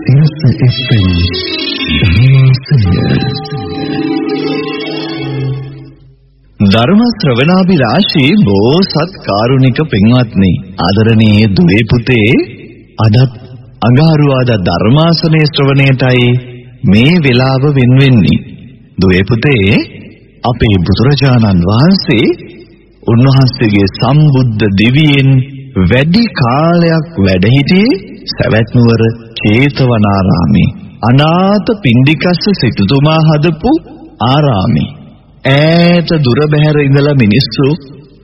සිරස FM ධර්මාසනය ධර්ම ශ්‍රවණාභිලාෂී බෝසත් කාරුණික පින්වත්නි ආදරණීය දුවේ පුතේ අදත් අඟහරුවාද ධර්මාසනයේ ශ්‍රවණයටයි මේ වෙලාව වෙන්වෙන්නේ. දුවේ පුතේ අපේ බුදුරජාණන් වහන්සේ උන්වහන්සේගේ සම්බුද්ධ දිවියෙන් වැඩි කාලයක් වැඩ සිටියේ සවැත් නුවර චේතවනාරාමේ. අනාථ පින්ඩිකස්ස සිටුතුමා හදපු ආරාමේ. ඈත දුර බැහැර ඉඳලා මිනිස්සු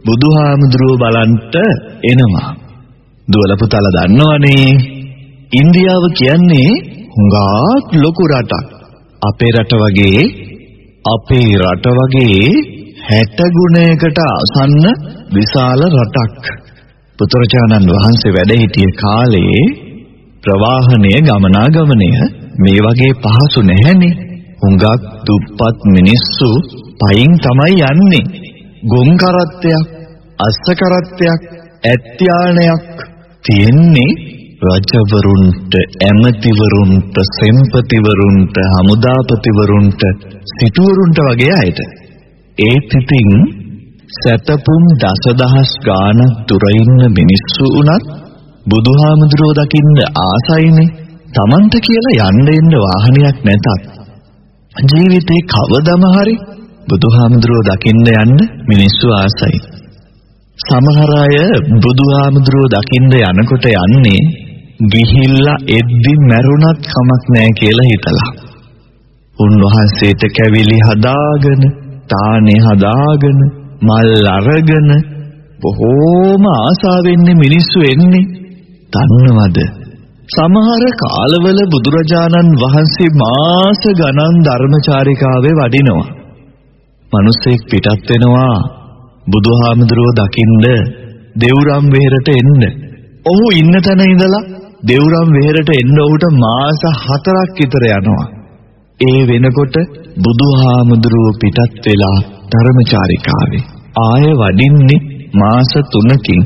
බුදුහාමුදුරුව බලන්ට එනවා. දුවල පුතාලා දන්නවනේ. ඉන්දියාව කියන්නේ හුඟක් ලොකු රටක්. අපේ රට වගේ අපේ රට වගේ 60 ගුණයකට ආසන්න විශාල රටක්. පුත්‍රචානන් වහන්සේ වැඩ සිටිය කාලේ ප්‍රවාහනය ගමනාගමනය මේ වගේ පහසු නැහැනේ. හුඟක් දුප්පත් මිනිස්සු පයින් තමයි යන්නේ. ගොන් කරත්තයක්, අස්ස කරත්තයක්, ඇත්යානයක් තියෙන්නේ රජවරුන්ට, ඇමතිවරුන්ට, සෙන්පතිවරුන්ට, හමුදාපතිවරුන්ට, සිටුවරුන්ට වගේ අයට. ඒත් ඉතින් සැතපුම් දසදහස් ගාණක් දුර ඉන්න මිනිස්සු උනත් බුදුහාමුදුරුව දකින්න ආසයිනේ. Tamanta කියලා යන්න එන්න වාහනයක් නැතත් ජීවිතේ කවදම හරි බුදුහාමුදුරුව දකින්න යන්න මිනිස්සු ආසයි. සමහර අය බුදුහාමුදුරුව දකින්න යනකොට යන්නේ ගිහිල්ලා එද්දි මැරුණත් කමක් නැහැ කියලා හිතලා. උන්වහන්සේට කැවිලි හදාගෙන, තානේ හදාගෙන, මල් අරගෙන බොහෝම ආසාවෙන් මිනිස්සු එන්නේ. දන්නවද? සමහර කාලවල බුදුරජාණන් වහන්සේ මාස ගණන් ධර්මචාරිකාවේ වඩිනවා. මිනිස්සෙක් පිටත් වෙනවා බුදුහාමුදුරුව දකින්න දෙව්රම් වෙහෙරට එන්න. ඔහු ඉන්න තැන ඉඳලා දෙව්රම් වෙහෙරට එන්න ඔහුට මාස 4ක් විතර යනවා. ඒ වෙනකොට බුදුහාමුදුරුව පිටත් වෙලා ධර්මචාරිකාවේ ආය වඩින්නේ මාස 3කින්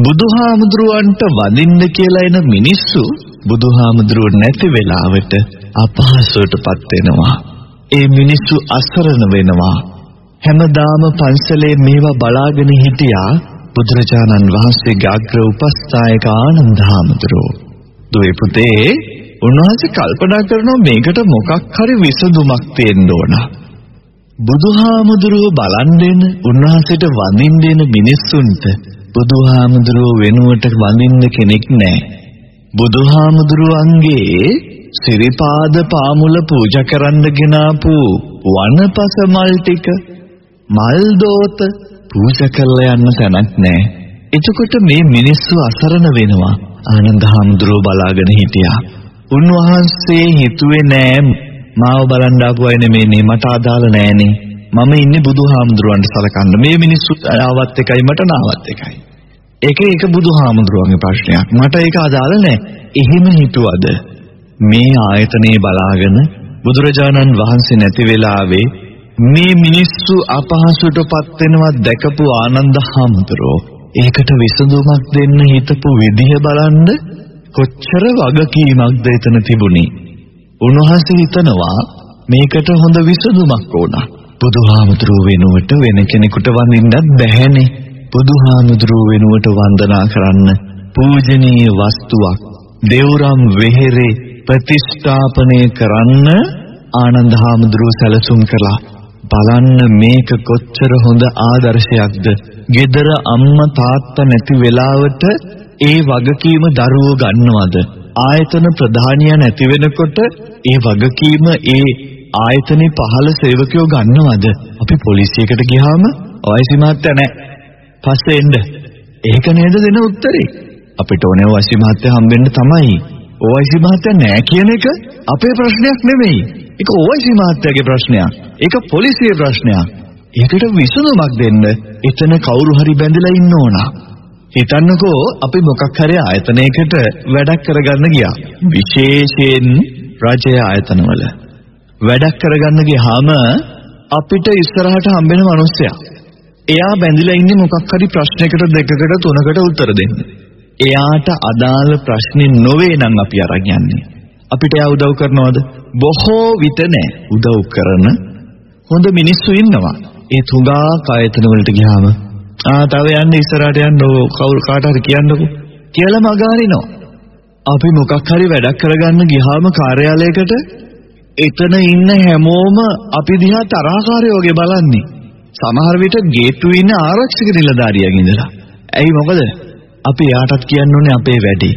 බුදුහාමුදුරුවන්ට වදින්න කියලා එන මිනිස්සු බුදුහාමුදුරුව නැති වෙලාවට අපහසුවටපත් වෙනවා. ඒ මිනිස්සු අසරණ වෙනවා. හැමදාම පන්සලේ මේවා බලාගෙන හිටියා බුදුරජාණන් වහන්සේගේ අග්‍ර උපස්ථායක ආනන්ද හාමුදුරුවෝ. දුවේ පුතේ උන්වහන්සේ කල්පනා කරනවා මේකට මොකක් හරි විසඳුමක් තියෙන්න ඕන. බුදුහාමුදුරුව බලන් දෙන උන්වහන්සේට වඳින්න දෙන මිනිස්සුන්ට බුදුහාමුදුරුව වෙනුවට වඳින්න කෙනෙක් නැහැ. බුදුහාමුදුරුවන්ගේ සිරිපාද පාමුල පූජා කරන්න ගෙනාපු වනපස මල් ටික මල් දෝත පූජා කරලා යන්න තැනක් නැහැ. එතකොට මේ මිනිස්සු අසරණ වෙනවා. ආනන්ද හාමුදුරුව බලාගෙන හිටියා. උන්වහන්සේ හිතුවේ නෑ මාව බලන් ආපු අය නෙමෙයිනේ මට අදාළ නෑනේ. මම ඉන්නේ බුදුහාමුදුරුවන්ට සලකන්න. මේ මිනිස්සු ආවත් එකයි මට නාවත් එකයි. ඒක ඒක බුදුහාමුදුරුවන්ගේ ප්‍රශ්නයක්. මට ඒක අදාළ නෑ. එහෙම හිතුවද මේ ආයතනේ බලාගෙන බුදුරජාණන් වහන්සේ නැති වෙලාවේ මේ මිනිස්සු අපහසුටපත් වෙනවා දැකපු ආනන්ද හාමුදුරුවෝ ඒකට විසඳුමක් දෙන්න හිතපු විදිහ බලන්න කොච්චර වගකීමක්ද එතන තිබුණේ. උන්වහන්සේ හිතනවා මේකට හොඳ විසඳුමක් ඕන. බුදුහාමුදුරුව වෙනුවට වෙන කෙනෙකුට වඳින්නත් බැහැනේ. බුදුහාමුදුරුව වෙනුවට වන්දනා කරන්න පූජනීය වස්තුවක් දෙවුරම් වෙහෙරේ ප්‍රතිෂ්ඨාපනය කරන්න ආනන්ද හාමුදුරුව සැලසුම් කළා. බලන්න මේක කොච්චර හොඳ ආදර්ශයක්ද. gedara අම්මා තාත්තා නැති වෙලාවට ඒ වගකීම දරුවෝ ගන්නවද? ආයතන ප්‍රධානියා නැති වෙනකොට ඒ වගකීම ඒ ආයතනේ පහළ සේවකයෝ ගන්නවද? අපි පොලිසියකට ගියාම ඔයසි මහත්තයා නැහැ. පස්සේ එන්න. ඒක නේද දෙන උත්තරේ. අපිට ඕනේ ඔයසි මහත්තයා හම්බෙන්න තමයි. ඔයසි මහත්තයා නැහැ කියන එක අපේ ප්‍රශ්නයක් නෙමෙයි. ඒක ඔයසි මහත්තයාගේ ප්‍රශ්නයක්. ඒක පොලිසියේ ප්‍රශ්නයක්. ඒකට විසඳුමක් දෙන්න එතන කවුරු හරි බැඳලා ඉන්න ඕන. හිතන්නකෝ අපි මොකක් හරි ආයතනයකට වැඩක් කරගන්න ගියා. විශේෂයෙන් රජය ආයතනවල. වැඩක් කරගන්න ගියාම අපිට ඉස්සරහට හම්බෙන මිනිස්සයා. එයා බැඳිලා ඉන්නේ මොකක් හරි ප්‍රශ්නයකට දෙකකට තුනකට උත්තර දෙන්න. එයාට අදාළ ප්‍රශ්නේ නොවේ නම් අපි අරන් යන්නේ. අපිට එයා උදව් කරනවද? බොහෝ විට නෑ. උදව් කරන හොඳ මිනිස්සු ඉන්නවා. ඒ තුගා කායතන වලට ගියාම ආ තව යන්න ඉස්සරහට යන්න කවුරු කාට හරි කියන්නකෝ කියලා මගහරිනවා. අපි මොකක් හරි වැඩක් කරගන්න ගියාම කාර්යාලයකට එතන ඉන්න හැමෝම අපි දිහා තරහකාරයෝ වගේ බලන්නේ. සමහර විට ගේට්ටුවේ ඉන්න ආරක්ෂක නිලධාරියන් ඉඳලා. ඇයි මොකද? අපි යාටත් කියන්න ඕනේ අපේ වැඩේ.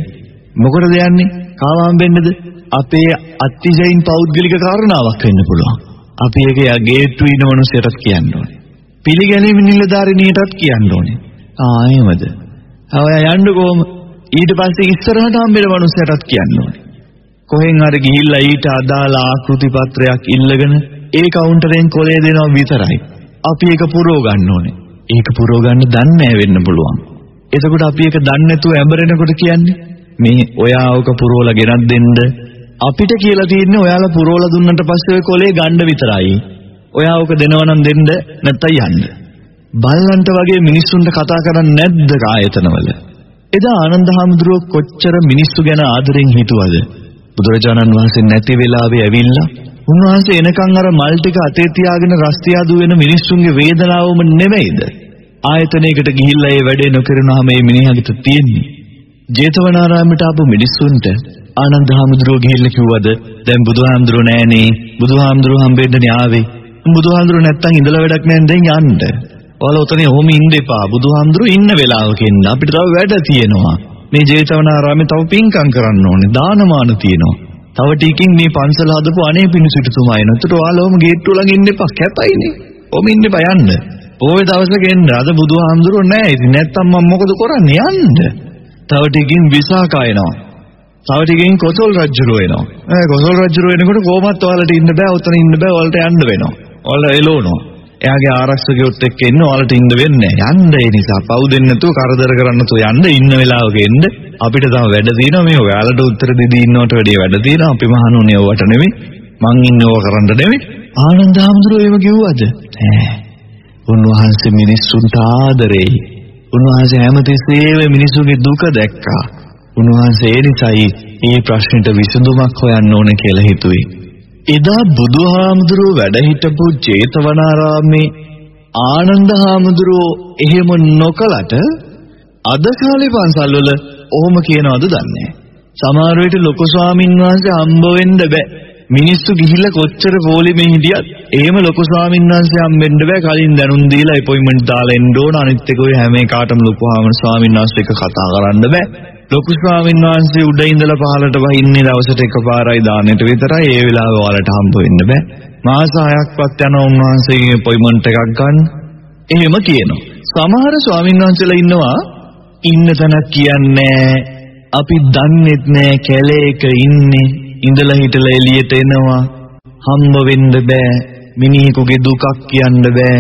මොකටද යන්නේ? කාවාම් වෙන්නද? අපේ අතිශයින් පෞද්ගලික කාරණාවක් වෙන්න පුළුවන්. අපි ඒක ගේට්ටුවේ ඉන්න මිනිස්සුන්ටත් කියන්න ඕනේ. පිළිගැනීම නිලධාරිනියටත් කියන්න ඕනේ. ආයෙමද? ඔය යන්න කොහොම? ඊට පස්සේ ඉස්සරහට හම්බෙන මිනිස්සුන්ටත් කියන්න ඕනේ. කොහෙන් හරි ගිහිල්ලා ඊට අදාළ ආකෘති පත්‍රයක් ඉල්ලගෙන ඒ කවුන්ටරෙන් කොලේ දෙනවා විතරයි. අපි ඒක පුරව ගන්න ඕනේ. ඒක පුරව ගන්න දන්නේ නැහැ වෙන්න පුළුවන්. එතකොට අපි ඒක දන්නේ නැතුව ඇඹරෙනකොට කියන්නේ මේ ඔයා ඔක පුරවලා ගෙනත් දෙන්න අපිට කියලා තියෙන්නේ ඔයාලා පුරවලා දුන්නට පස්සේ ඔය කොලේ ගන්න විතරයි. ඔයා ඔක දෙනවා නම් දෙන්න නැත්තම් යන්න. බල්ලන්ට වගේ මිනිස්සුන්ට කතා කරන්නේ නැද්ද ආයතනවල? එදා ආනන්ද හාමුදුරුව කොච්චර මිනිස්සු ගැන ආදරෙන් හිතුවද? බුදුරජාණන් වහන්සේ නැති වෙලාවේ ඇවිල්ලා උන්වහන්සේ එනකන් අර මල් ටික අතේ තියාගෙන රස්තියාදු වෙන මිනිස්සුන්ගේ වේදනාවම නෙමෙයිද? ආයතනයකට ගිහිල්ලා ඒ වැඩේ නොකරනවාම මේ මිනිහාගෙත තියෙන්නේ. ජේතවනාරාමයට ආපු මිනිස්සුන්ට ආනන්ද හාමුදුරුවෝ ගිහිල්ලා කිව්වද දැන් බුදුහාමුදුරුවෝ නෑනේ බුදුහාමුදුරුවෝ හම්බෙන්න ආවේ. බුදුහාමුදුරුවෝ නැත්තම් ඉඳලා වැඩක් නෑ දැන් යන්න. ඔයාලා උතනේ ඔහොම ඉන්න එපා. බුදුහාමුදුරුවෝ ඉන්න වෙලාවක ඉන්න. අපිට තව වැඩ තියෙනවා. මේ ජේතවනාරාමේ තව පින්කම් කරන්න ඕනේ. දානමාන තියෙනවා. තව ටිකකින් මේ පන්සල හදපු අනේ පිණිසිටුතුමා එනවා. ඒකට ඔයාලා ඔහම ගේට්ටුව ළඟ ඉන්න එපා. කැපයිනේ. ඔහම ඉන්න එපා යන්න. පොයේ දවසක එන්න. අද බුදුහාමුදුරුවෝ නෑ. ඉතින් නැත්තම් මම මොකද කරන්නේ? යන්න. තව ටිකකින් විසාකා එනවා. තව ටිකකින් කොසල් රජුරෝ එනවා. ඒ කොසල් රජුරෝ එනකොට කොහොමත් ඔයාලට ඉන්න බෑ. උතන ඉන්න බෑ. ඔයාලට යන්න වෙනවා. ඔයාලා එළවනවා. එයාගේ ආරක්ෂකයොත් එක්ක එන්න ඔයාලට ඉන්න වෙන්නේ යන්න ඒ නිසා. පව් දෙන්න නැතුව කරදර කරන්න නැතුව යන්න ඉන්න වෙලාවක එන්න. අපිට තව වැඩ තියෙනවා. මේ ඔයාලට උත්තර දෙදී ඉන්නවට වැඩිය වැඩ තියෙනවා. අපි මහණුනේ ඔවට නෙමෙයි. මං ඉන්නව කරන්න නෙමෙයි. ආනන්ද හැමදෙරෝ එහෙම කිව්වද? ඈ උන්වහන්සේ මිනිස්සුන්ට ආදරෙයි උන්වහන්සේ හැමතිස්සෙම මිනිසුන්ගේ දුක දැක්කා. උන්වහන්සේ ඒ නිසායි මේ ප්‍රශ්නෙට විසඳුමක් හොයන්න ඕන කියලා හිතුවේ එදා බුදුහාමුදුරුව වැඩ හිටපු ජේතවනාරාමේ ආනන්ද හාමුදුරුව එහෙම නොකලට අද කාලේ පන්සල් වල ඔහොම කියනවද දන්නේ සමහර විට ලොකු ස්වාමින් වහන්සේ හම්බ වෙන්න බෑ. මිනිස්සු ගිහිල්ලා කොච්චර පොලිමේ හිටියත් එහෙම ලොකු ස්වාමින් වහන්සේ හම්බෙන්න බෑ. කලින් දැනුම් දීලා අපොයින්ට්මන්ට් දාලා එන්න ඕන. අනිත් එක ඔය හැම එකකටම ලොකු හාමුදුරුවෝ ස්වාමින් වහන්සේ එක්ක කතා කරන්න බෑ. ලොකු ස්වාමීන් වහන්සේ උඩ ඉඳලා පහළට වහින්නේ දවසට එකපාරයි දානෙට විතරයි. ඒ වෙලාව ඔයාලට හම්බ වෙන්න බෑ. මාස 6ක්වත් යන උන්වහන්සේගේ අපොයින්ට්මන්ට් එකක් ගන්න. එහෙම කියනවා. සමහර ස්වාමීන් වහන්සේලා ඉන්නවා ඉන්න තැනක් කියන්නේ අපි දන්නෙත් නෑ කැලේක ඉන්නේ. ඉඳලා හිටලා එළියට එනවා. හම්බ වෙන්න බෑ. මිනිහෙකුගේ දුකක් කියන්න බෑ.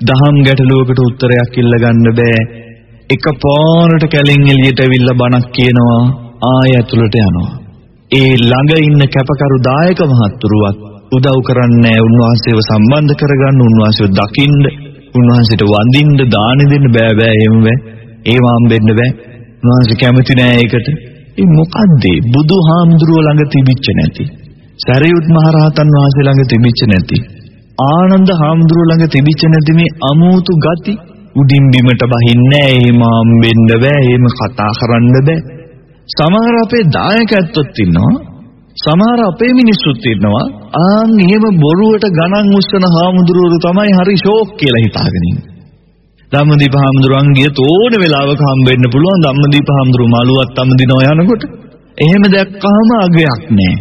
දහම් ගැටලුවකට උත්තරයක් ඉල්ල ගන්න බෑ. එක පාරට කැලෙන් එළියට ඇවිල්ලා බණක් කියනවා ආය ඇතුළට යනවා. ඒ ළඟ ඉන්න කැපකරු දායක මහත්තුරුවත් උදව් කරන්නේ උන්වහන්සේව සම්බන්ධ කරගන්න උන්වහන්සේව දකින්න උන්වහන්සේට වඳින්න දාන දෙන්න බෑ බෑ එහෙම බෑ. ඒව හම්බෙන්න බෑ. උන්වහන්සේ කැමති නෑ ඒකට. ඒ මොකද්ද බුදුහාමුදුරුව ළඟ තිබිච්ච නැති. සරියුත් මහරහතන් වහන්සේ ළඟ තිබිච්ච නැති. ආනන්ද හාමුදුරුව ළඟ තිබිච්ච නැති මේ අමෝතු ගති උඩින් බිමට බහින්නේ එහෙම හම්බෙන්න බෑ. එහෙම කතා කරන්න බෑ. සමහර අපේ දායකයන්ත් ඉන්නවා. සමහර අපේ මිනිස්සුත් ඉන්නවා. ආන් එහෙම බොරුවට ගණන් උස්සන හාමුදුරුවෝ තමයි හරි ෂෝක් කියලා හිතාගෙන ඉන්නේ. ධම්මදීප හාමුදුරුවන්ගේ තෝන වෙලාවක හම්බෙන්න පුළුවන් ධම්මදීප හාමුදුරුවෝ මාළුවත් අම්දිනවා යනකොට. එහෙම දැක්කහම අගයක් නෑ.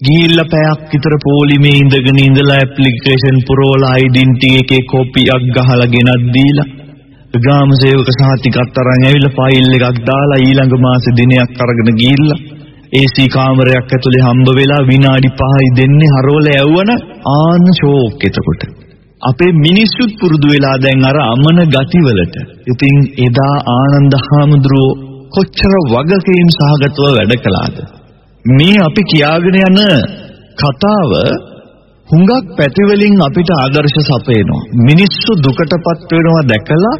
ගිහිල්ලා පැයක් විතර පොලිමේ ඉඳගෙන ඉඳලා ඇප්ලිකේෂන් පුරවලා ඩෙන්ටි එකේ කොපියක් ගහලා ගෙනත් දීලා ග්‍රාම සේවක සහතිකත් අරන් ඇවිල්ලා ෆයිල් එකක් දාලා ඊළඟ මාසේ දිනයක් අරගෙන ගිහිල්ලා AC කාමරයක් ඇතුලේ හම්බ වෙලා විනාඩි 5යි දෙන්නේ හරවල ඇව්වන ආන්න ෂෝක් එතකොට. අපේ මිනිස්සුත් පුරුදු වෙලා දැන් අර අමන ගතිවලට. ඉතින් එදා ආනන්ද හාමුදුරුවෝ කොච්චර වගකීම් සහගතව වැඩ කළාද? මේ අපි කියාගෙන යන කතාව හුඟක් පැතිවලින් අපිට ආදර්ශ සපයනවා. මිනිස්සු දුකටපත් වෙනවා දැකලා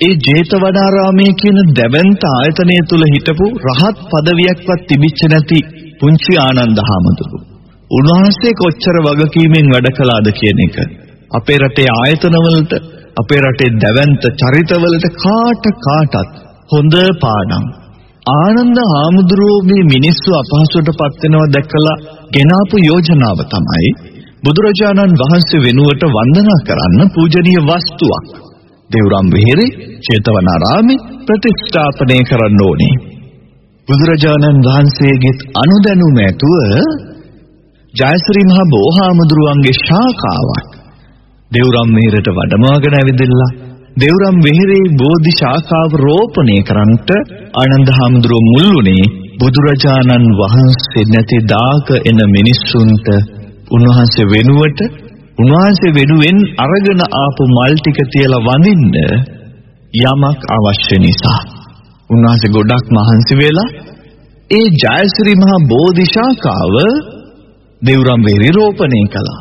ඒ ජේතවනාරාමයේ කියන දැවැන්ත ආයතනය තුල හිටපු රහත් পদවියක්වත් තිබිච්ච නැති පුංචි ආනන්ද හාමුදුරුවෝ. උන්වහන්සේ කොච්චර වගකීමෙන් වැඩ කළාද කියන එක අපේ රටේ ආයතනවලට අපේ රටේ දැවැන්ත චරිතවලට කාට කාටත් හොඳ පාඩම්. ආනන්ද හාමුදුරුවෝ මේ මිනිස්සු අපහසුවටපත් වෙනවා දැකලා ගෙනාපු යෝජනාව තමයි බුදුරජාණන් වහන්සේ වෙනුවට වන්දනා කරන්න පූජනීය වස්තුවක් දේවරම් විහෙරේ චේතවනාරාමේ ප්‍රතිස්ථාපනය කරන්න ඕනේ. බුදුරජාණන් වහන්සේගේ අනුදැනුම ඇතුව ජයශ්‍රී මහ බෝහාමුදුරුවන්ගේ ශාඛාවක් දේවරම් විහෙරට වඩමවගෙන ඇවිදilla දේවරම් විහෙරේ බෝධි ශාඛාව රෝපණය කරන්නට ආනන්ද හාමුදුරුව මුල්ුණේ බුදුරජාණන් වහන්සේ නැති දාක එන මිනිස්සුන්ට උන්වහන්සේ වෙනුවට උන්වහන්සේ වෙනුවෙන් අරගෙන ආපු මල් ටික තියලා වඳින්න යමක් අවශ්‍ය නිසා උන්වහන්සේ ගොඩක් මහන්සි වෙලා ඒ ජයශ්‍රී මහා බෝධිශාඛාව දෙවුරම් වේරි රෝපණය කළා.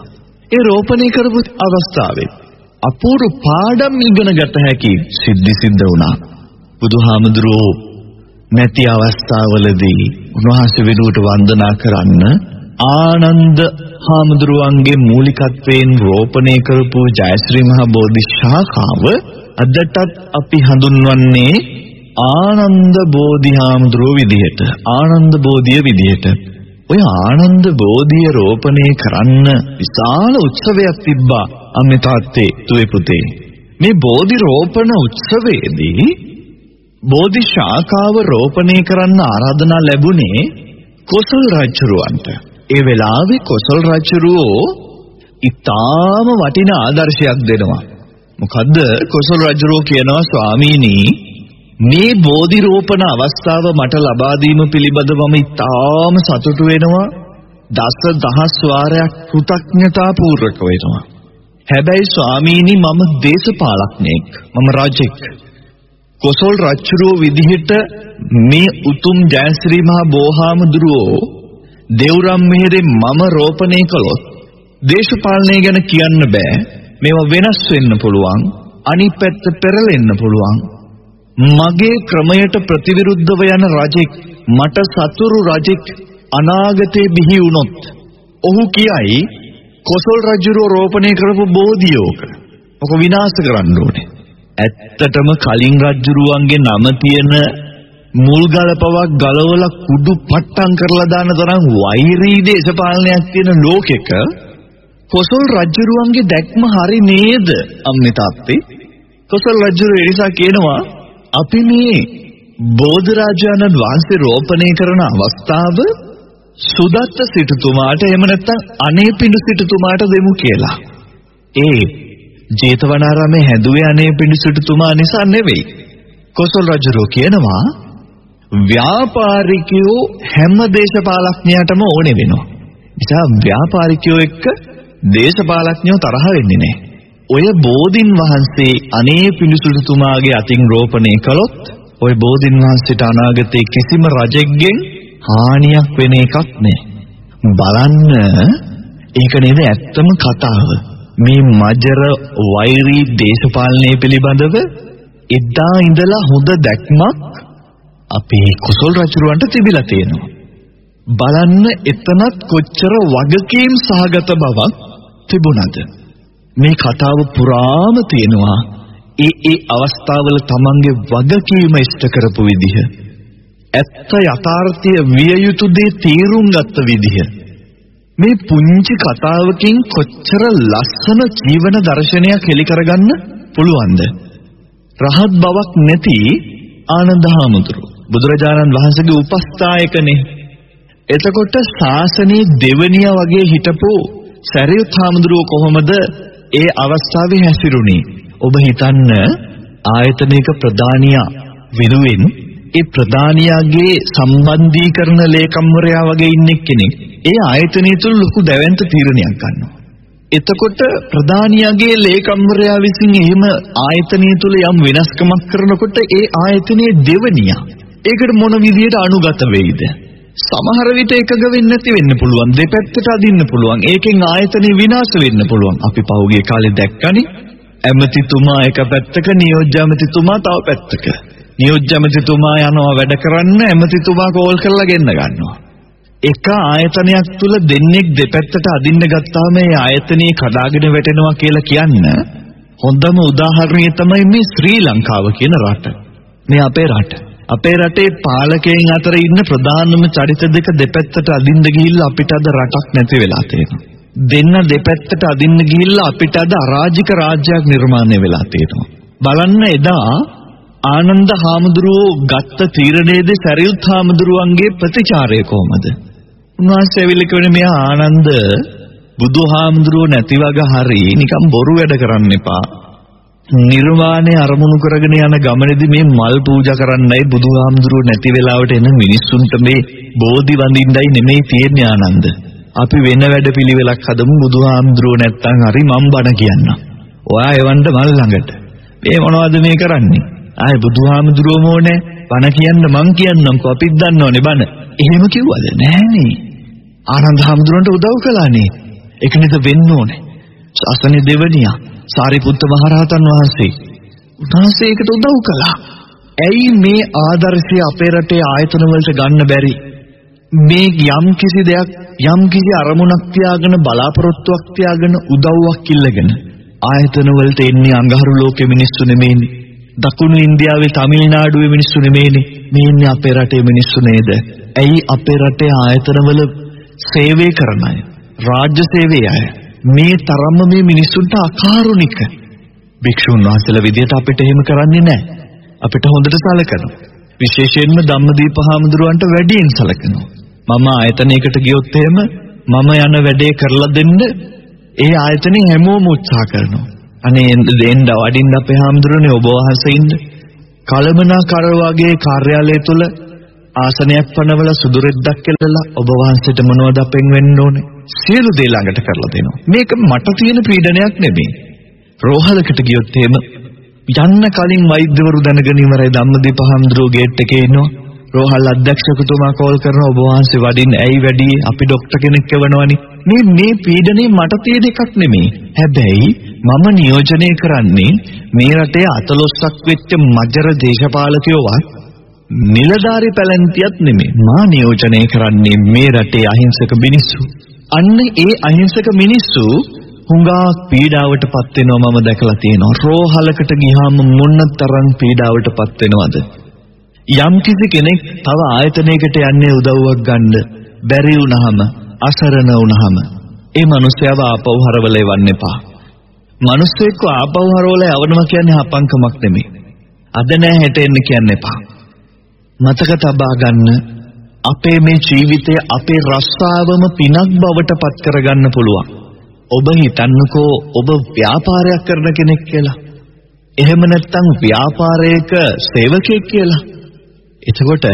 ඒ රෝපණය කරපු අවස්ථාවේ අපූර්ව පාඩම් ඉගෙන ගත හැකි සිද්ධි සිද්ධ වුණා. බුදුහාමුදුරුවෝ නැති අවස්ථාවලදී උන්වහන්සේ වෙනුවට වන්දනා කරන්න ආනන්ද හාමුදුරුවන්ගේ මූලිකත්වයෙන් රෝපණය කරපු ජයශ්‍රී මහ බෝධි ශාඛාව අදටත් අපි හඳුන්වන්නේ ආනන්ද බෝධි හාමුදුරුව විදිහට ආනන්ද බෝධිය විදිහට. ඔය ආනන්ද බෝධිය රෝපණය කරන්න විශාල උත්සවයක් තිබ්බා අම්මේ තාත්තේ දුවේ පුතේ. මේ බෝධි රෝපණ උත්සවයේදී බෝධි ශාඛාව රෝපණය කරන්න ආරාධනා ලැබුණේ කොසල් රජුරවන්ට ඒ වෙලාවේ කොසල් රජුරෝ ඊටාම වටිනා ආදර්ශයක් දෙනවා. මොකද්ද කොසල් රජුරෝ කියනවා ස්වාමීනි මේ බෝධි රෝපණ අවස්ථාව මට ලබා දීම පිළිබඳව මම ඉතාම සතුටු වෙනවා. දස දහස් වාරයක් කෘතඥතා පූර්වක වෙනවා. හැබැයි ස්වාමීනි මම දේශපාලඥයෙක් මම රජෙක්. කොසල් රජුරෝ විදිහට මේ උතුම් ජයශ්‍රී මහ බෝහාමුදුරුවෝ දෙව්රම් මෙහෙරේ මම රෝපණය කළොත් දේශපාලනය ගැන කියන්න බෑ. මේවා වෙනස් වෙන්න පුළුවන් අනිත් පැත්ත පෙරලෙන්න පුළුවන්. මගේ ක්‍රමයට ප්‍රතිවිරුද්ධව යන රජෙක් මට සතුරු රජෙක් අනාගතේ බිහි වුණොත් ඔහු කියයි කොසල් රජුරෝ රෝපණය කරපු බෝධියෝක. ඔක විනාශ කරන්න ඕනේ. ඇත්තටම කලින් රජුරුවන්ගේ නම තියෙන මුල් ගලපවක් ගලවලා කුඩු පට්ටම් කරලා දාන තරම් වෛරී දේශපාලනයක් තියෙන ලෝකෙක කොසල් රජුරුවන්ගේ දැක්ම හරි නේද අම්මේ තාත්තේ කොසල් රජුරු එනිසා කියනවා අපි මේ බෝධරාජානන් වහන්සේ රෝපණය කරන අවස්ථාව සුදත්ත සිටුතුමාට එහෙම නැත්නම් අනේපිඬු සිටුතුමාට දෙමු කියලා. ඒ ජේතවනාරාමේ හැදුවේ අනේපිඬු සිටුතුමා නිසා නෙවෙයි. කොසල් රජුරෝ කියනවා ව්‍යාපාරිකයෝ හැම දේශපාලඥයාටම ඕනේ වෙනවා. නිසා ව්‍යාපාරිකයෝ එක්ක දේශපාලඥයෝ තරහ වෙන්නේ නැහැ. ඔය බෝධින් වහන්සේ අනේ පිළිසුතුමාගේ අතින් රෝපණය කළොත් ඔය බෝධින් වහන්සේට අනාගතේ කිසිම රජෙක්ගෙන් හානියක් වෙන එකක් නැහැ. බලන්න ඒක නේද ඇත්තම කතාව. මේ මජර වෛරී දේශපාලනය පිළිබඳව එදා ඉඳලා හොඳ දැක්මක් අපේ කුසල් රජුරවන්ට තිබිලා තියෙනවා. බලන්න එතනත් කොච්චර වගකීම් සහගත බවක් තිබුණද? මේ කතාව පුරාම තියෙනවා. ඒ ඒ අවස්ථාවල තමන්ගේ වගකීම ඉෂ්ට කරපු විදිහ. ඇත්ත යථාර්ථය විය යුතු දේ තීරුම් ගත්ත විදිහ. මේ පුංචි කතාවකින් කොච්චර ලස්සන ජීවන දර්ශනයක් හෙලි කරගන්න පුළුවන්ද? රහත් බවක් නැති ආනන්ද හාමුදුරුවෝ. බුදුරජාණන් වහන්සේගේ උපස්ථායකනේ. එතකොට ශාසනයේ දෙවනියා වගේ හිටපු සරියුත් හාමුදුරුවෝ කොහොමද ඒ අවස්ථාවේ හැසිරුණේ? ඔබ හිතන්න ආයතනයක ප්‍රධානියා විරුවෙන් ඒ ප්‍රධානියාගේ සම්බන්ධීකරණ ලේකම්වරයා වගේ ඉන්න කෙනෙක් ඒ ආයතනය තුල ලොකු දැවැන්ත තීරණයක් ගන්නවා. එතකොට ප්‍රධානියාගේ ලේකම්වරයා විසින් එහෙම ආයතනය තුල යම් වෙනස්කමක් කරනකොට ඒ ආයතනයේ දෙවනියා ඒකට මොන විදියට අනුගත වෙයිද? සමහර විට එකග වෙන්නේ නැති වෙන්න පුළුවන්. දෙපැත්තට අදින්න පුළුවන්. ඒකෙන් ආයතනෙ විනාශ වෙන්න පුළුවන්. අපි පහුගිය කාලේ දැක්කනේ ඇමතිතුමා එක පැත්තක නියෝජ්‍ය ඇමතිතුමා තව පැත්තක. නියෝජ්‍ය ඇමතිතුමා යනවා වැඩ කරන්න ඇමතිතුමා කෝල් කරලා ගෙන්න ගන්නවා. එක ආයතනයක් තුල දෙන්නෙක් දෙපැත්තට අදින්න ගත්තාම ඒ ආයතනයේ කඩාගෙන වැටෙනවා කියලා කියන්න හොඳම උදාහරණය තමයි මේ ශ්‍රී ලංකාව කියන රට. මේ අපේ රට. අපේ රටේ පාලකයන් අතර ඉන්න ප්‍රධානම චරිත දෙක දෙපැත්තට අදින්න ගිහිල්ලා අපිට අද රටක් නැති වෙලා තියෙනවා. දෙන්න දෙපැත්තට අදින්න ගිහිල්ලා අපිට අද අරාජික රාජ්‍යයක් නිර්මාණය වෙලා තියෙනවා. බලන්න එදා ආනන්ද හාමුදුරුවෝ ගත්ත තීරණයේදී සරියුත් හාමුදුරුවන්ගේ ප්‍රතිචාරය කොහොමද? උන්වහන්සේ ඇවිල්ලා කිව්වනේ මෙයා ආනන්ද බුදුහාමුදුරුවෝ නැති වගේ හරි නිකන් බොරු වැඩ කරන්න එපා. නිර්වාණය අරමුණු කරගෙන යන ගමනේදී මේ මල් පූජා කරන්නයි බුදුහාමුදුරුවෝ නැති වෙලාවට එන මිනිස්සුන්ට මේ බෝධි වඳින්නයි නෙමෙයි තියෙන්නේ ආනන්ද. අපි වෙන වැඩ පිළිවෙලක් හදමු බුදුහාමුදුරුවෝ නැත්තම් හරි මම් බණ කියන්න. ඔයා එවන්න මල් ළඟට. මේ මොනවද මේ කරන්නේ? ආයේ බුදුහාමුදුරුවෝම ඕනේ බණ කියන්න මං කියන්නම්කෝ අපිත් දන්නවනේ බණ. එහෙම කිව්වද? නෑනේ. ආනන්ද හාමුදුරන්ට උදව් කළානේ. ඒක නේද වෙන්න ඕනේ. ශාසනේ දෙවනියා සාරිපුත්ත මහරහතන් වහන්සේ. උන්වහන්සේ ඒකට උදව් කළා. ඇයි මේ ආදර්ශය අපේ රටේ ආයතන වලට ගන්න බැරි? මේ යම් කිසි දෙයක් යම් කිසි අරමුණක් තියාගෙන බලාපොරොත්තුවක් තියාගෙන උදව්වක් ඉල්ලගෙන ආයතන වලට එන්නේ අඟහරු ලෝකෙ මිනිස්සු නෙමෙයිනේ. දකුණු ඉන්දියාවේ තමිල්නාඩුවේ මිනිස්සු නෙමෙයිනේ. මේ ඉන්නේ අපේ රටේ මිනිස්සු නේද? ඇයි අපේ රටේ ආයතනවල සේවය කරන අය, රාජ්‍ය සේවයේ අය මේ තරම්ම මේ මිනිස්සුන්ට අකාරුණික භික්ෂුන් වහන්සේලා විදියට අපිට එහෙම කරන්නේ නැහැ. අපිට හොඳට සලකනවා. විශේෂයෙන්ම ධම්මදීප හාමුදුරුවන්ට වැඩියෙන් සලකනවා. මම ආයතනයකට ගියොත් එහෙම මම යන වැඩේ කරලා දෙන්න ඒ ආයතනේ හැමෝම උත්සාහ කරනවා. අනේ දෙන්න වඩින්න අපේ හාමුදුරනේ ඔබ වහන්සේ ඉන්න. කලමනාකර වගේ කාර්යාලය තුල ආසනයක් පනවල සුදු රෙද්දක් කෙලලා ඔබ වහන්සේට මොනවද අපෙන් වෙන්න ඕනේ? සියලු දේ ළඟට කරලා දෙනවා. මේක මට තියෙන පීඩනයක් නෙමෙයි. රෝහලකට ගියොත් එහෙම යන්න කලින් වෛද්‍යවරු දැනගෙන ඉවරයි ධම්මදීප හාමුදුරුවෝ ගේට් එකේ ඉන්නවා. රෝහල් අධ්‍යක්ෂකතුමා කෝල් කරනවා ඔබ වහන්සේ වඩින්න ඇයි වැඩි අපි ડોක්ටර් කෙනෙක් එවනවනේ. මේ මේ පීඩනේ මට තියෙන එකක් නෙමෙයි. හැබැයි මම නියෝජනය කරන්නේ මේ රටේ අතලොස්සක් වෙච්ච මජර දේශපාලකයෝවත් නිලධාරි පැලැන්තියක් නෙමෙයි. මා නියෝජනය කරන්නේ මේ රටේ අහිංසක මිනිස්සු. අන්න ඒ අහිංසක මිනිස්සු හුඟා පීඩාවටපත් වෙනවා මම දැකලා තියෙනවා. රෝහලකට ගියාම මොන තරම් පීඩාවටපත් වෙනවද? යම් කිසි කෙනෙක් තව ආයතනයකට යන්නේ උදව්වක් ගන්න බැරි වුණාම අසරණ වුණාම ඒ මිනිස්යාව ආපහු හරවල එවන්න එපා. මිනිස්සෙක්ව ආපහු හරවල යවනවා කියන්නේ අපංකමක් නෙමෙයි. අද නෑ හෙට එන්න කියන්න එපා. මතක තබා ගන්න අපේ මේ ජීවිතය අපේ රස්සාවම පිනක් බවට පත් කරගන්න පුළුවන්. ඔබ හිතන්නකෝ ඔබ ව්‍යාපාරයක් කරන කෙනෙක් කියලා. එහෙම නැත්නම් ව්‍යාපාරයක සේවකයෙක් කියලා. එතකොට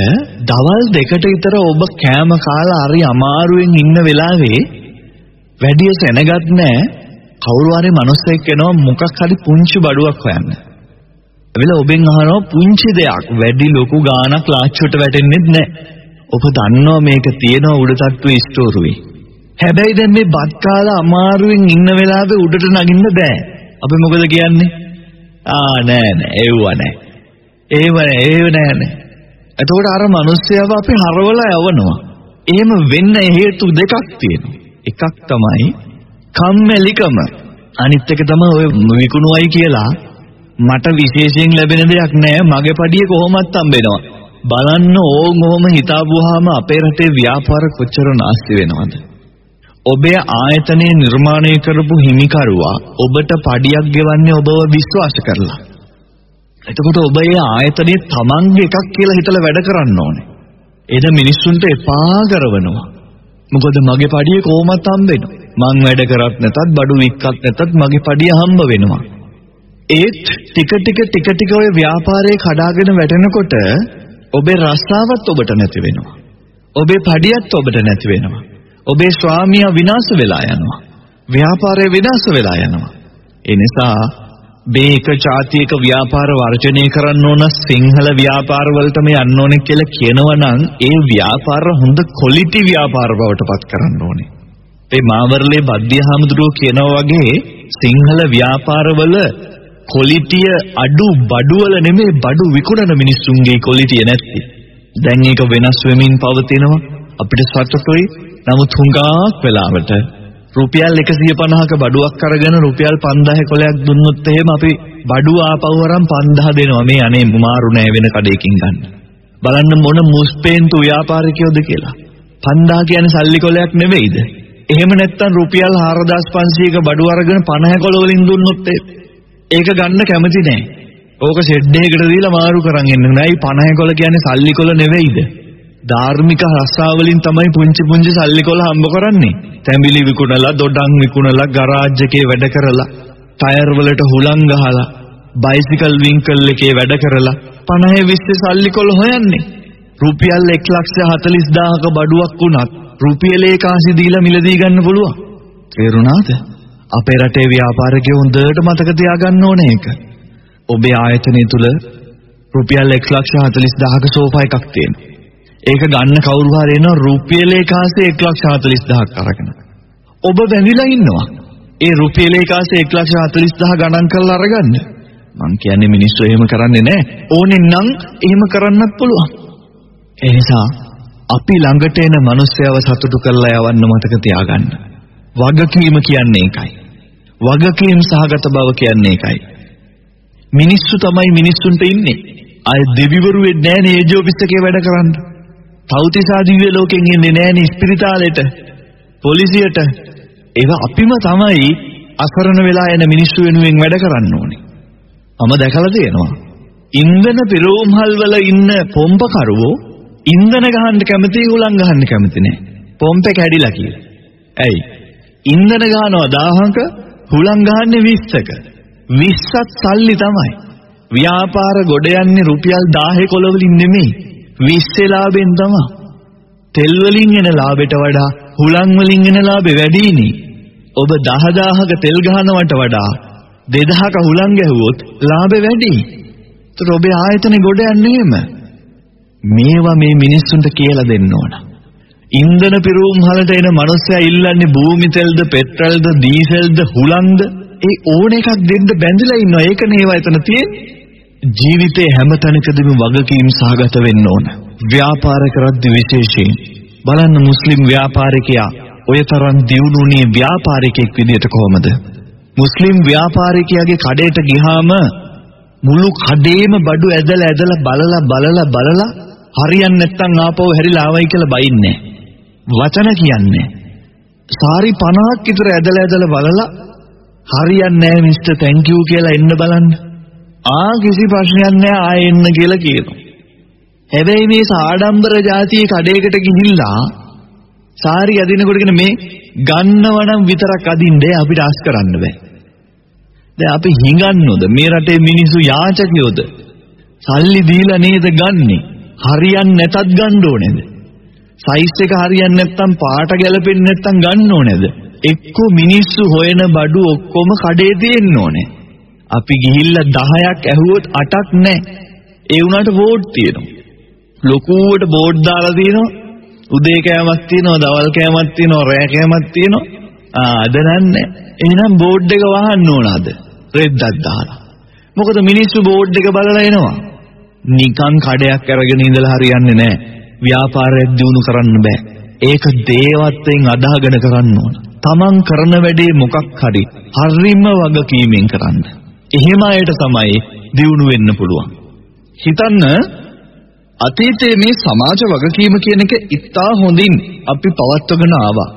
දවල් දෙකට විතර ඔබ කෑම කාලා හරි අමාරුවෙන් ඉන්න වෙලාවේ වැඩි සෙනගත් නැහැ කවුරු හරි මිනිස්සෙක් එනවා මොකක් හරි පුංචි බඩුවක් හොයන්න. එවිල ඔබෙන් අහනවා පුංචි දෙයක් වැඩි ලොකු ගාණක් ලාච්චුවට වැටෙන්නේ නැහැ. ඔබ දන්නවා මේක තියෙනවා උඩ තට්ටුවේ ස්ටෝරුවේ. හැබැයි දැන් මේ බත් කාලා අමාරුවෙන් ඉන්න වෙලාවේ උඩට නගින්න බෑ. අපි මොකද කියන්නේ? ආ නෑ නෑ ඒව නෑ. ඒව නෑ ඒව නෑ නෑ. එතකොට අර මිනිස්සයව අපි හරවලා යවනවා. එහෙම වෙන්න හේතු දෙකක් තියෙනවා. එකක් තමයි කම්මැලිකම. අනිත් එක තමයි ඔය විකුණුවයි කියලා මට විශේෂයෙන් ලැබෙන දෙයක් නෑ මගේ පඩිය කොහොමත් හම්බෙනවා. බලන්න ඕන් ඔහොම හිතාපුවාම අපේ රටේ ව්‍යාපාර කොච්චර නාස්ති වෙනවද? ඔබේ ආයතනයේ නිර්මාණය කරපු හිමිකරුවා ඔබට පඩියක් ගෙවන්නේ ඔබව විශ්වාස කරලා. එතකොට ඔබ ඒ ආයතනයේ තමන්ගේ එකක් කියලා හිතලා වැඩ කරන්න ඕනේ. එද මිනිස්සුන්ට එපා කරවනවා. මොකද මගේ පඩිය කොහොමත් හම්බෙනවා. මං වැඩ කරත් නැතත් බඩු වික්කත් නැතත් මගේ පඩිය හම්බ වෙනවා. ඒත් ටික ටික ටික ටික ඔය ව්‍යාපාරේ කඩාගෙන වැටෙනකොට ඔබේ රස්සාවත් ඔබට නැති වෙනවා. ඔබේ පඩියත් ඔබට නැති වෙනවා. ඔබේ ස්වාමියා විනාශ වෙලා යනවා. ව්‍යාපාරය විනාශ වෙලා යනවා. ඒ නිසා මේක ජාතියක ව්‍යාපාර වර්ජනය කරන්න ඕන සිංහල ව්‍යාපාර වලටම යන්න ඕනේ කියලා කියනවනම් ඒ ව්‍යාපාර හොඳ ක්වොලිටි ව්‍යාපාර බවට පත් කරන්න ඕනේ. ඒ මාවර්ලේ බද්දියහමඳුරෝ කියනවා වගේ සිංහල ව්‍යාපාරවල ක්වොලිටිය අඩු බඩුවල නෙමෙයි බඩු විකුණන මිනිස්සුන්ගේ ක්වොලිටිය නැත්තේ. දැන් ඒක වෙනස් වෙමින් පවතිනවා. අපිට සතුටුයි. නමුත් හුඟක් වෙලාවට රුපියල් 150ක බඩුවක් අරගෙන රුපියල් 5000 කොලයක් දුන්නොත් එහෙම අපි බඩුව ආපහු අරන් 5000 දෙනවා. මේ අනේ මාරු නෑ වෙන කඩේකින් ගන්න. බලන්න මොන මුස්පේන්තු ව්‍යාපාරිකයෝද කියලා. 5000 කියන්නේ සල්ලි කොලයක් නෙවෙයිද? එහෙම නැත්නම් රුපියල් 4500ක බඩුව අරගෙන 50 කොල වලින් දුන්නොත් ඒක ගන්න කැමති නෑ. ඕක ෂෙඩ් එකකට දීලා මාරු කරන් එන්න නෑ. 50 කොල කියන්නේ සල්ලි කොල නෙවෙයිද? ධාර්මික රස්සාවලින් තමයි පුංචි පුංචි සල්ලි කොල හම්බ කරන්නේ. තැඹිලි විකුණලා, දොඩම් විකුණලා, ගරාජ් එකේ වැඩ කරලා, ටයර් වලට හුලං ගහලා, බයිසිකල් වින්කල් එකේ වැඩ කරලා 50 20 සල්ලි කොල හොයන්නේ. රුපියල් 140000ක බඩුවක් වුණත් රුපියලේ කාසි දීලා මිලදී ගන්න පුළුවන්. තේරුණාද? අපේ රටේ ව්‍යාපාරිකයෝ හොඳට මතක තියාගන්න ඕනේ ඒක. ඔබේ ආයතනය තුල රුපියල් 140000ක සෝෆා එකක් තියෙනවා. ඒක ගන්න කවුරු හරි එනවා රුපියලේ කාසේ 140000ක් අරගෙන. ඔබ බැඳිලා ඉන්නවා. ඒ රුපියලේ කාසේ 140000 ගණන් කරලා අරගන්න. මං කියන්නේ මිනිස්සු එහෙම කරන්නේ නැහැ. ඕනේ නම් එහෙම කරන්නත් පුළුවන්. ඒ නිසා අපි ළඟට එන මිනිස්සයව සතුටු කරලා යවන්න මතක තියාගන්න. වගකීම කියන්නේ ඒකයි. වගකීම් සහගත බව කියන්නේ ඒකයි. මිනිස්සු තමයි මිනිස්සුන්ට ඉන්නේ. අය දෙවිවරු වෙන්නේ නැහැ නේ ඒජෝපිස් එකේ වැඩ කරන්න. තවතිසා දිව්‍ය ලෝකෙන් එන්නේ නැහැ නේ ස්පිරිතාලෙට. පොලිසියට. ඒව අපිම තමයි අසරණ වෙලා එන මිනිස්සු වෙනුවෙන් වැඩ කරන්න ඕනේ. මම දැකලා තියෙනවා. ඉන්ධන පිරෝම්හල් වල ඉන්න පොම්පකරුවෝ ඉන්ධන ගහන්න කැමති උලන් ගහන්න කැමති නෑ. පොම්පේ කැඩිලා කියලා. ඇයි? ඉන්ධන ගහනවා 1000ක හුලං ගහන්නේ 20ක. 20ත් සල්ලි තමයි. ව්‍යාපාර ගොඩ යන්නේ රුපියල් 10 කොළ වලින් නෙමෙයි. 20 ලාභෙන් තමයි. තෙල් වලින් එන ලාභයට වඩා හුලං වලින් එන ලාභෙ වැඩිනේ. ඔබ 10000ක තෙල් ගහනවට වඩා 2000ක හුලං ගැහුවොත් ලාභෙ වැඩි. ඒතර ඔබේ ආයතනේ ගොඩ යන්නේ එහෙම. මේවා මේ මිනිස්සුන්ට කියලා දෙන්න ඕන. ඉන්ධන පිරූම් හලට එන මනුස්සයා ඉල්ලන්නේ භූමි තෙල්ද පෙට්‍රල්ද දීසල්ද හුලංද ඒ ඕන එකක් දෙන්න බැඳලා ඉන්නවා. ඒක නේවා එතන තියෙන්නේ. ජීවිතේ හැම තැනකදීම වගකීම් සහගත වෙන්න ඕන. ව්‍යාපාර කරද්දී විශේෂයෙන් බලන්න මුස්ලිම් ව්‍යාපාරිකයා ඔය තරම් දියුණුුනේ ව්‍යාපාරිකයෙක් විදියට කොහමද? මුස්ලිම් ව්‍යාපාරිකයාගේ කඩේට ගියාම මුළු කඩේම බඩු ඇදලා ඇදලා බලලා බලලා බලලා හරියන්නේ නැත්නම් ආපහු හැරිලා ආවයි කියලා බයින්නේ වචන කියන්නේ. සාරි 50ක් විතර ඇදලා ඇදලා බලලා හරියන්නේ නැහැ මිස්ටර් තැන්ක් යූ කියලා එන්න බලන්න. ආ කිසි ප්‍රශ්නයක් නැහැ ආයෙ එන්න කියලා කියනවා. හැබැයි මේ සාඩම්බර જાතියේ කඩේකට ගිහිල්ලා සාරි අදිනකොටගෙන මේ ගන්නවනම් විතරක් අදින්නේ අපිට අස් කරන්න බෑ. දැන් අපි හිඟන්නොද? මේ රටේ මිනිස්සු යාචකයෝද? සල්ලි දීලා නේද ගන්නේ? හරියන්නේ නැතත් ගන්න ඕනේද? සයිස් එක හරියන්නේ නැත්නම් පාට ගැලපෙන්නේ නැත්නම් ගන්න ඕනේද? එක්කෝ මිනිස්සු හොයන බඩු ඔක්කොම කඩේ තියෙන්න ඕනේ. අපි ගිහිල්ලා 10ක් ඇහුවොත් 8ක් නැහැ. ඒ වුණාට බෝඩ් තියෙනවා. ලොකුවට බෝඩ් දාලා තියෙනවා. උදේ කෑමක් තියෙනවා, දවල් කෑමක් තියෙනවා, රෑ කෑමක් තියෙනවා. ආ අද නන්නේ. එහෙනම් බෝඩ් එක වහන්න ඕන අද. රෙද්දක් දාලා. මොකද මිනිස්සු බෝඩ් එක බලලා එනවා. නිකන් කඩයක් අරගෙන ඉඳලා හරියන්නේ නැහැ. ව්‍යාපාරයක් දියුණු කරන්න බෑ. ඒක දේවත්වයෙන් අදාගෙන කරන්න ඕන. Taman කරන වැඩේ මොකක් හරි හරිම වගකීමෙන් කරන්න. එහෙම අයට තමයි දියුණු වෙන්න පුළුවන්. හිතන්න අතීතයේ මේ සමාජ වගකීම කියන එක ඉතා හොඳින් අපි පවත්වගෙන ආවා.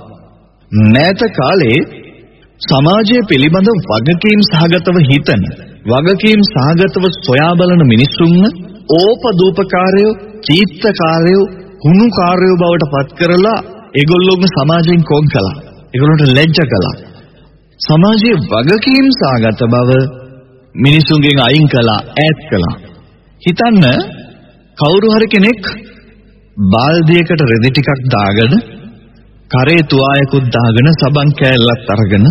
මෑත කාලේ සමාජය පිළිබඳ වගකීම් සහගතව හිතන වගකීම් සහගතව සොයා බලන මිනිසුන්ව ඕපදූපකාරයෝ චීත්තකාරයෝ හුණුකාරයෝ බවට පත් කරලා ඒගොල්ලෝම සමාජයෙන් කොන් කළා. ඒගොල්ලන්ට ලැජ්ජ කළා. සමාජයේ වගකීම් සාගත බව මිනිසුන්ගෙන් අයින් කළා, ඈත් කළා. හිතන්න කවුරු හරි කෙනෙක් බාල්දියකට රෙදි ටිකක් දාගෙන කරේ තුවායකුත් දාගෙන සබන් කෑල්ලක් අරගෙන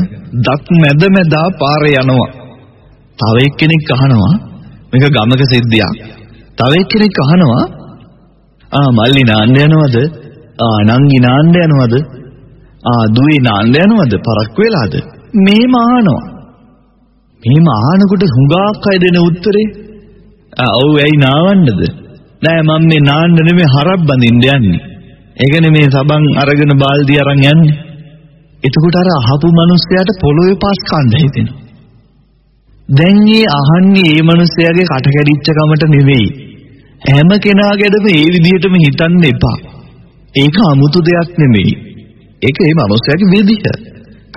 දත් මැද මැදා පාරේ යනවා. තව එක්කෙනෙක් අහනවා මේක ගමක සිද්ධියක්. තව එක්කෙනෙක් අහනවා ආ මල්ලි නාන්න යනවද? ආ නංගි නාන්න යනවද? ආ දුවේ නාන්න යනවද? පරක් වෙලාද? මේම අහනවා. මේම අහනකොට හුඟක් අය දෙන උත්තරේ ආ ඔව් ඇයි නාවන්නද? නෑ මම මේ නාන්න නෙමෙයි හරක් බඳින්න යන්නේ. ඒකනේ මේ සබන් අරගෙන බාල්දිය අරන් යන්නේ. එතකොට අර අහපු මිනිස්සයාට පොළොවේ පාස් කන්න හිතෙනවා. දැන් මේ අහන්නේ මේ මිනිස්සයාගේ කට කැඩිච්ච කමට නෙවෙයි. හැම කෙනාගේදම මේ විදිහටම හිතන්න එපා. ඒක 아무තු දෙයක් නෙමෙයි. ඒක මේ මිනිස්සයාගේ විදිහ.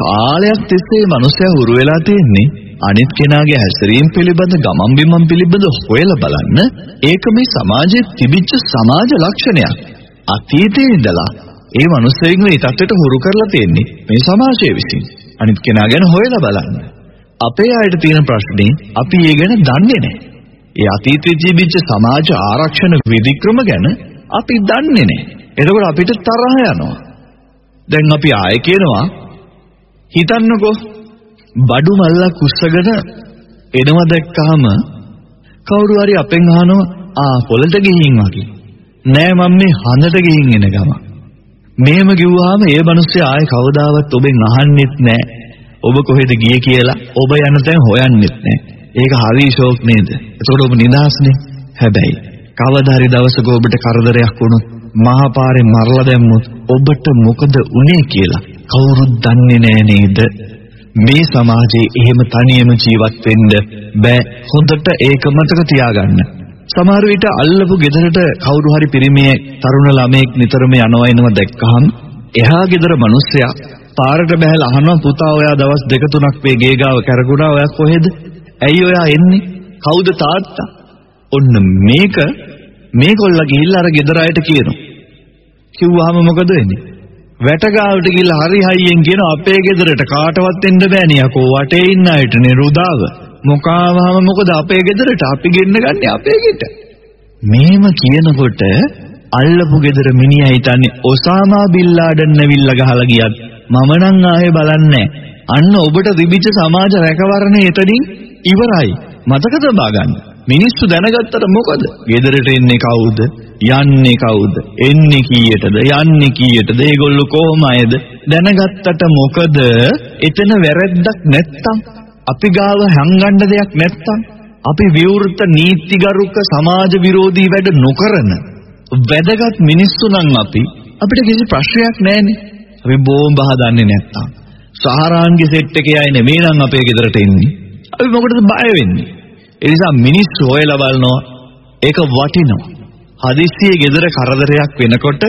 කාලයක් තිස්සේ මිනිස්සයා හුරු වෙලා තියෙන්නේ අනිත් කෙනාගේ හැසිරීම පිළිබඳ ගමන් බිමන් පිළිබඳ හොයලා බලන්න ඒක මේ සමාජයේ තිබිච්ච සමාජ ලක්ෂණයක්. අතීතයේ ඉඳලා ඒ මිනිස්සෙයින් මේ තත්ත්වයට හුරු කරලා තියෙන්නේ මේ සමාජය විසින්. අනිත් කෙනා ගැන හොයලා බලන්න. අපේ අයට තියෙන ප්‍රශ්නේ අපි ඒ ගැන දන්නේ නැහැ. ඒ අතීතයේ තිබිච්ච සමාජ ආරක්ෂණ විධික්‍රම ගැන අපි දන්නේ නැහැ. එතකොට අපිට තරහ යනවා. දැන් අපි ආයෙ කියනවා හිතන්නකෝ බඩු මල්ලක් උස්සගෙන එනවා දැක්කහම කවුරු හරි අපෙන් අහනවා ආ පොළට ගිහින් වගේ. නෑ මම මේ හඳට ගිහින් එන ගම. මේම කිව්වහම ඒ මිනිස්සයා ආයේ කවදාවත් ඔබෙන් අහන්නෙත් නෑ. ඔබ කොහෙද ගියේ කියලා ඔබ යන තැන් හොයන්නෙත් නෑ. ඒක හරි ෂෝක් නේද? එතකොට ඔබ නිදහස්නේ. හැබැයි කවදා හරි දවසක ඔබට කරදරයක් වුණොත් මහා පාරේ මරලා දැම්මොත් ඔබට මොකද උනේ කියලා කවුරුත් දන්නේ නෑ නේද? මේ සමාජයේ එහෙම තනියම ජීවත් වෙන්න බෑ. හොඳට ඒක මතක තියාගන්න. සමහර විට අල්ලපු ගෙදරට කවුරු හරි පිරිමියෙක් තරුණ ළමයෙක් නිතරම යනවා එනවා දැක්කහම එහා ගෙදර මිනිස්සයා පාරට බහැලා අහනවා පුතා ඔයා දවස් දෙක තුනක් මේ ගේ ගාව කරගුණා ඔයා කොහෙද? ඇයි ඔයා එන්නේ? කවුද තාත්තා? ඔන්න මේක මේගොල්ලා ගිහිල්ලා අර ගෙදර අයට කියනවා. කිව්වහම මොකද වෙන්නේ? වැටගාවට ගිහිල්ලා හරි හයියෙන් කියන අපේ ගෙදරට කාටවත් එන්න බෑනේ යකෝ වටේ ඉන්න අයට නේ රුදාව. මොකාවහම මොකද අපේ ගෙදරට අපි ගෙන්න ගන්නේ අපේ ගෙට. මේම කියනකොට අල්ලපු ගෙදර මිනිහා හිතන්නේ ඔසාමා බිල්ලාඩන් නැවිල්ලා ගහලා ගියත් මම නම් ආයේ බලන්නේ අන්න ඔබට තිබිච්ච සමාජ රැකවරණය එතනින් ඉවරයි. මතක තබා ගන්න. මිනිස්සු දැනගත්තට මොකද? ගෙදරට එන්නේ කවුද? යන්නේ කවුද? එන්නේ කීයටද? යන්නේ කීයටද? ඒගොල්ලෝ කොහොම අයද? දැනගත්තට මොකද? එතන වැරැද්දක් නැත්තම් අපි ගාව හංගන්න දෙයක් නැත්තම් අපි විවෘත නීතිගරුක සමාජ විරෝධී වැඩ නොකරන වැදගත් මිනිස්සු නම් අපි අපිට කිසි ප්‍රශ්නයක් නැහැනේ. අපි බෝම්බ හදන්නේ නැත්තම්. සහරාන්ගේ සෙට් එකේ අය නෙමෙයි නම් අපේ ගෙදරට එන්නේ. අපි මොකටද බය වෙන්නේ? ඒ නිසා මිනිස්සු හොයලා බලනවා ඒක වටිනවා. හදිස්සියේ ගෙදර කරදරයක් වෙනකොට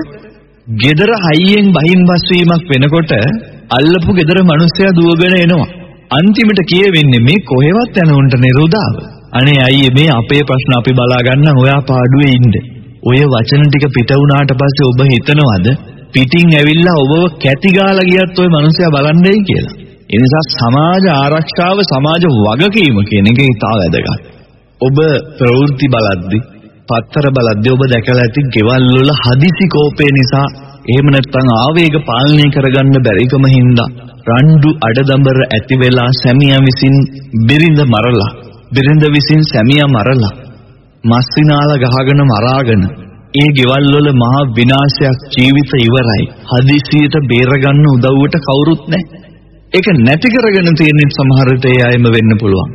ගෙදර හයියෙන් බහින් බස් වීමක් වෙනකොට අල්ලපු ගෙදර මිනිස්සයා දුවගෙන එනවා. අන්තිමට කියවෙන්නේ මේ කොහෙවත් යන උන්ට නිරෝධාව. අනේ අයියේ මේ අපේ ප්‍රශ්න අපි බලා ගන්න ඔයා පාඩුවේ ඉන්න. ඔය වචන ටික පිට වුණාට පස්සේ ඔබ හිතනවද පිටින් ඇවිල්ලා ඔබව කැටි ගාලා ගියත් ওই මිනිස්සයා බලන්නේයි කියලා. ඒ නිසා සමාජ ආරක්ෂාව සමාජ වගකීම කියන එක ඉතා වැදගත්. ඔබ ප්‍රවෘත්ති බලද්දී පත්තර බලද්දී ඔබ දැකලා ඇති ගෙවල් වල හදිසි කෝපය නිසා එහෙම නැත්නම් ආවේග පාලනය කරගන්න බැරිකම හින්දා රණ්ඩු අඩදඹර ඇති වෙලා සැමියා විසින් බිරිඳ මරලා බිරිඳ විසින් සැමියා මරලා මස්සිනාල ගහගෙන මරාගෙන ඒ ගෙවල් වල මහා විනාශයක් ජීවිත ඉවරයි හදිසියට බේරගන්න උදව්වට කවුරුත් නැහැ ඒක නැති කරගෙන තියෙන සමහර විට ඒ අයම වෙන්න පුළුවන්.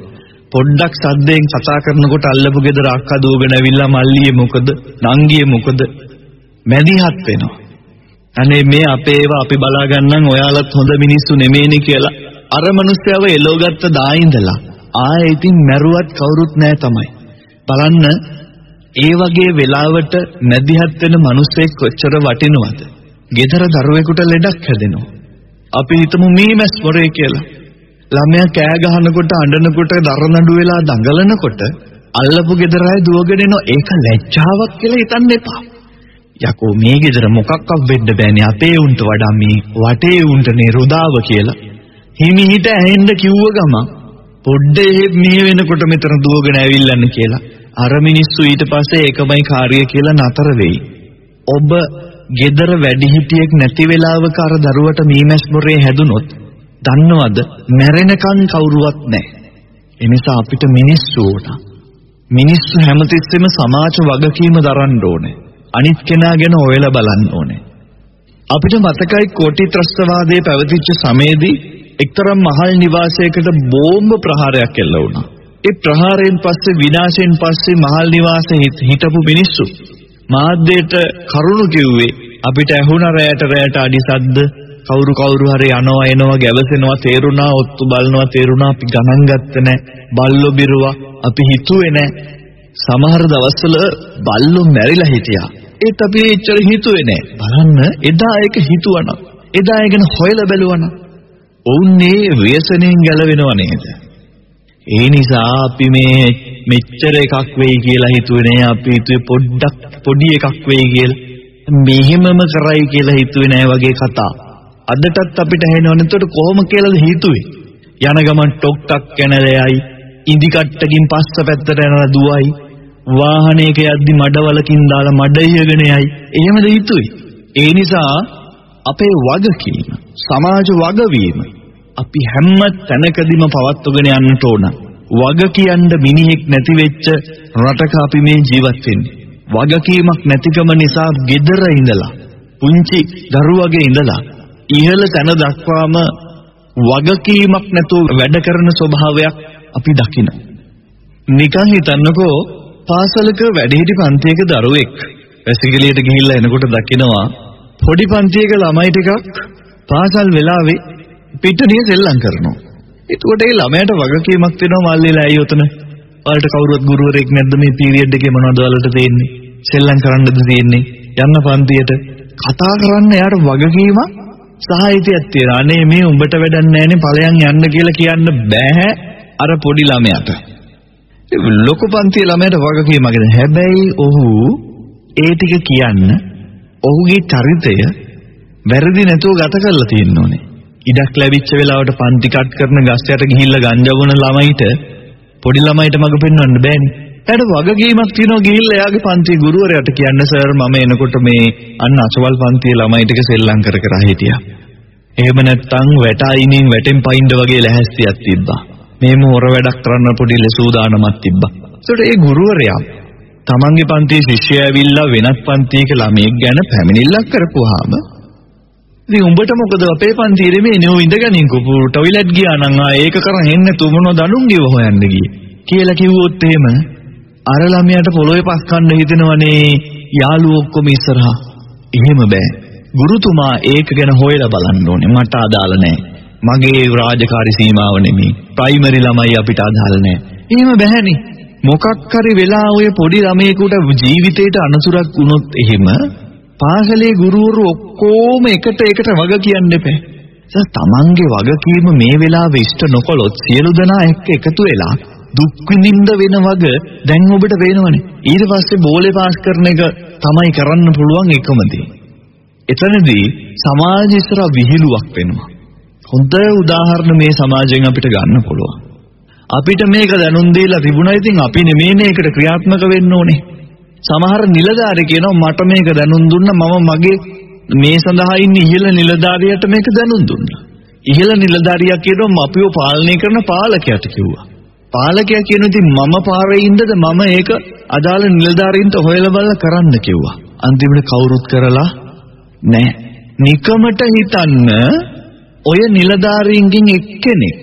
පොඩ්ඩක් සද්දෙන් කතා කරනකොට අල්ලපු ගෙදර අක්කා දුවගෙන ඇවිල්ලා මල්ලියේ මොකද? නංගියේ මොකද? මැදිහත් වෙනවා. අනේ මේ අපේ ඒවා අපි බලා ගන්නම් ඔයාලත් හොඳ මිනිස්සු නෙමෙයිනේ කියලා. අර මනුස්සයව එලෝගත්ත දායින්දලා ආයේ ඉතින් මැරුවත් කවුරුත් නැහැ තමයි. බලන්න ඒ වගේ වෙලාවට මැදිහත් වෙන මිනිස්සෙක් කොච්චර වටිනවද? ගෙදර දරුවෙකුට ලෙඩක් හැදෙනවා. අපි හිතමු මීමැස් මොරේ කියලා ළමයා කෑ ගහනකොට අඬනකොට දරනඩු වෙලා දඟලනකොට අල්ලපු ගෙදර අය දුවගෙන එනවා ඒක ලැජ්ජාවක් කියලා හිතන්න එපා යකෝ මේ ගෙදර මොකක්වත් වෙන්න බෑනේ අපේ උන්ට වඩා මේ වටේ උන්ටනේ රුදාව කියලා. හිමිහිට ඇහෙන්න කිව්ව ගම පොඩ්ඩේ මේ වෙනකොට මෙතන දුවගෙන ඇවිල්ලන්න කියලා. අර මිනිස්සු ඊට පස්සේ ඒකමයි කාර්යය කියලා නතර වෙයි. ඔබ ගෙදර වැඩිහිටියෙක් නැති වෙලාවක අර දරුවට මීමැස් මොරේ හැදුනොත් දන්නවද මැරෙනකන් කවුරුවත් නැහැ. එනිසා අපිට මිනිස්සු ඕන. මිනිස්සු හැමතිස්සෙම සමාජ වගකීම දරන්න ඕනේ. අනිත් කෙනා ගැන හොයලා බලන්න ඕනේ. අපිට මතකයි කෝටි ත්‍රස්තවාදයේ පැවතිච්ච සමයේදී එක්තරම් මහල් නිවාසයකට බෝම්බ ප්‍රහාරයක් එල්ල වුණා. ඒ ප්‍රහාරයෙන් පස්සේ විනාශයෙන් පස්සේ මහල් නිවාසයේ හිටපු මිනිස්සු මාධ්‍යයට කරුණු කිව්වේ අපිට ඇහුණ රැයට රැයට අඩි සද්ද කවුරු කවුරු හරි යනවා එනවා ගැවසෙනවා තේරුණා ඔත්තු බලනවා තේරුණා අපි ගණන් ගත්තේ නැහැ බල්ලෝ බිරුවා අපි හිතුවේ නැහැ සමහර දවස්වල බල්ලෝ මැරිලා හිටියා. ඒත් අපි එච්චර හිතුවේ නැහැ බලන්න එදා ඒක හිතුවනම් එදා ඒ ගැන හොයලා බැලුවනම් ඔවුන්නේ ව්‍යසනයෙන් ගැලවෙනව නේද? ඒ නිසා අපි මේ මෙච්චර එකක් වෙයි කියලා හිතුවේ නෑ. අපි හිතුවේ පොඩ්ඩක් පොඩි එකක් වෙයි කියලා. මෙහෙමම කරයි කියලා හිතුවේ නෑ වගේ කතා. අදටත් අපිට ඇහෙනවනේ එතකොට කොහොම කියලාද හිතුවේ? යන ගමන් ටොක් ටක් කැනලෙයි ඉදි කට්ටකින් පස්ස පැත්තට යනවා දුවයි වාහනයක යද්දි මඩවලකින් දාලා මඩ ඉහගෙන යයි. එහෙමද හිතුවේ? ඒ නිසා අපේ වගකීම සමාජ වගවීම අපි හැම තැනකදීම පවත්වගෙන යන්නට ඕන. වග කියන්න මිනිහෙක් නැති වෙච්ච රටක අපි මේ ජීවත් වෙන්නේ. වගකීමක් නැතිකම නිසා gedara ඉඳලා පුංචි දරුවගේ ඉඳලා ඉහළ තැන දක්වාම වගකීමක් නැතුව වැඩ කරන ස්වභාවයක් අපි දකිනවා. නිකන් හිතන්නකෝ පාසලක වැඩිහිටි පන්තියක දරුවෙක් වැසිකිළියට ගිහිල්ලා එනකොට දකිනවා පොඩි පන්තියක ළමයි ටිකක් පාසල් වෙලාවේ පිටණිය සෙල්ලම් කරනවා. එතකොට ඒ ළමයාට වගකීමක් තියෙනවා මල්ලිලා ඇයි උතන? ඔයාලට කවුරුවත් ගුරුවරයෙක් නැද්ද මේ පීරියඩ් එකේ මොනවද ඔයාලට තියෙන්නේ? සෙල්ලම් කරන්නද තියෙන්නේ? යන්න පන්තියට කතා කරන්න යාට වගකීමක් සහායිතයක් තියෙනවා. අනේ මේ උඹට වැඩක් නැහැනේ ඵලයන් යන්න කියලා කියන්න බෑ අර පොඩි ළමයාට. ලොකු පන්තියේ ළමයාට වගකීමක් නැහැ. හැබැයි ඔහු ඒ ටික කියන්න ඔහුගේ චරිතය වැරදි නැතුව ගත කරලා තියෙන්න ඕනේ. ඉඩක් ලැබිච්ච වෙලාවට පන්ති කට් කරන ගස් යට ගිහිල්ලා ගංජා බොන ළමයිට පොඩි ළමයිට මඟ පෙන්වන්න බෑනේ. එයාට වගකීමක් තියෙනවා ගිහිල්ලා එයාගේ පන්ති ගුරුවරයාට කියන්න සර් මම එනකොට මේ අන්න අසවල් පන්තියේ ළමයි ටික සෙල්ලම් කර කර හිටියා. එහෙම නැත්නම් වැටයිනින් වැටෙන් පයින්ද වගේ ලැහැස්තියක් තිබ්බා. මේම හොර වැඩක් කරන්න පොඩි ලසූදානමක් තිබ්බා. ඒකට ඒ ගුරුවරයා තමන්ගේ පන්තියේ ශිෂ්‍යයා ඇවිල්ලා වෙනත් පන්තියක ළමයෙක් ගැන පැමිණිල්ලක් කරපුවාම ඉතින් උඹට මොකද? අපේ පන්තියේ මේ නෝ ඉඳගනින්කෝ ටොයිලට් ගියා නම් ආ ඒක කරන් එන්න තු මොනවද අනුන් ගිව හොයන්න ගියේ. කියලා කිව්වොත් එහෙම අර ළමයාට පොළොවේ පස් කන්න හිතෙනවනේ යාළුවෝ ඔක්කොම ඉස්සරහා. එහෙම බෑ. ගුරුතුමා ඒක ගැන හොයලා බලන්න ඕනේ. මට අදාළ නෑ. මගේ රාජකාරි සීමාව නෙමෙයි. ප්‍රයිමරි ළමයි අපිට අදාළ නෑ. එහෙම බෑනේ. මොකක් හරි වෙලා ඔය පොඩි ළමයෙකුට ජීවිතේට අනතුරක් වුණොත් එහෙම පාසලේ ගුරුවරු ඔක්කොම එකට එකට වග කියන්න එපා. තමන්ගේ වගකීම මේ වෙලාවේ ඉෂ්ට නොකළොත් සියලු දෙනා එක්ක එකතු වෙලා දුක් විඳින්න වෙන වග දැන් ඔබට වෙනවනේ. ඊට පස්සේ බෝලේ පාස් කරන එක තමයි කරන්න පුළුවන් එකම දේ. එතනදී සමාජ ඉස්සර විහිළුවක් වෙනවා. හොඳ උදාහරණ මේ සමාජයෙන් අපිට ගන්න පුළුවන්. අපිට මේක දැනුම් දීලා තිබුණා ඉතින් අපි නෙමෙයි මේකට ක්‍රියාත්මක වෙන්න ඕනේ. සමහර නිලධාරි කියනවා මට මේක දැනුම් දුන්න මම මගේ මේ සඳහා ඉන්න ඉහළ නිලධාරියට මේක දැනුම් දුන්නා. ඉහළ නිලධාරියා කියනවා අපිව පාලනය කරන පාලකයාට කිව්වා. පාලකයා කියන ඉතින් මම පාරේ ඉඳද මම ඒක අදාළ නිලධාරීන්ට හොයලා බලලා කරන්න කිව්වා. අන්තිමට කවුරුත් කරලා නැහැ. නිකමට හිතන්න ඔය නිලධාරීන්ගෙන් එක්කෙනෙක්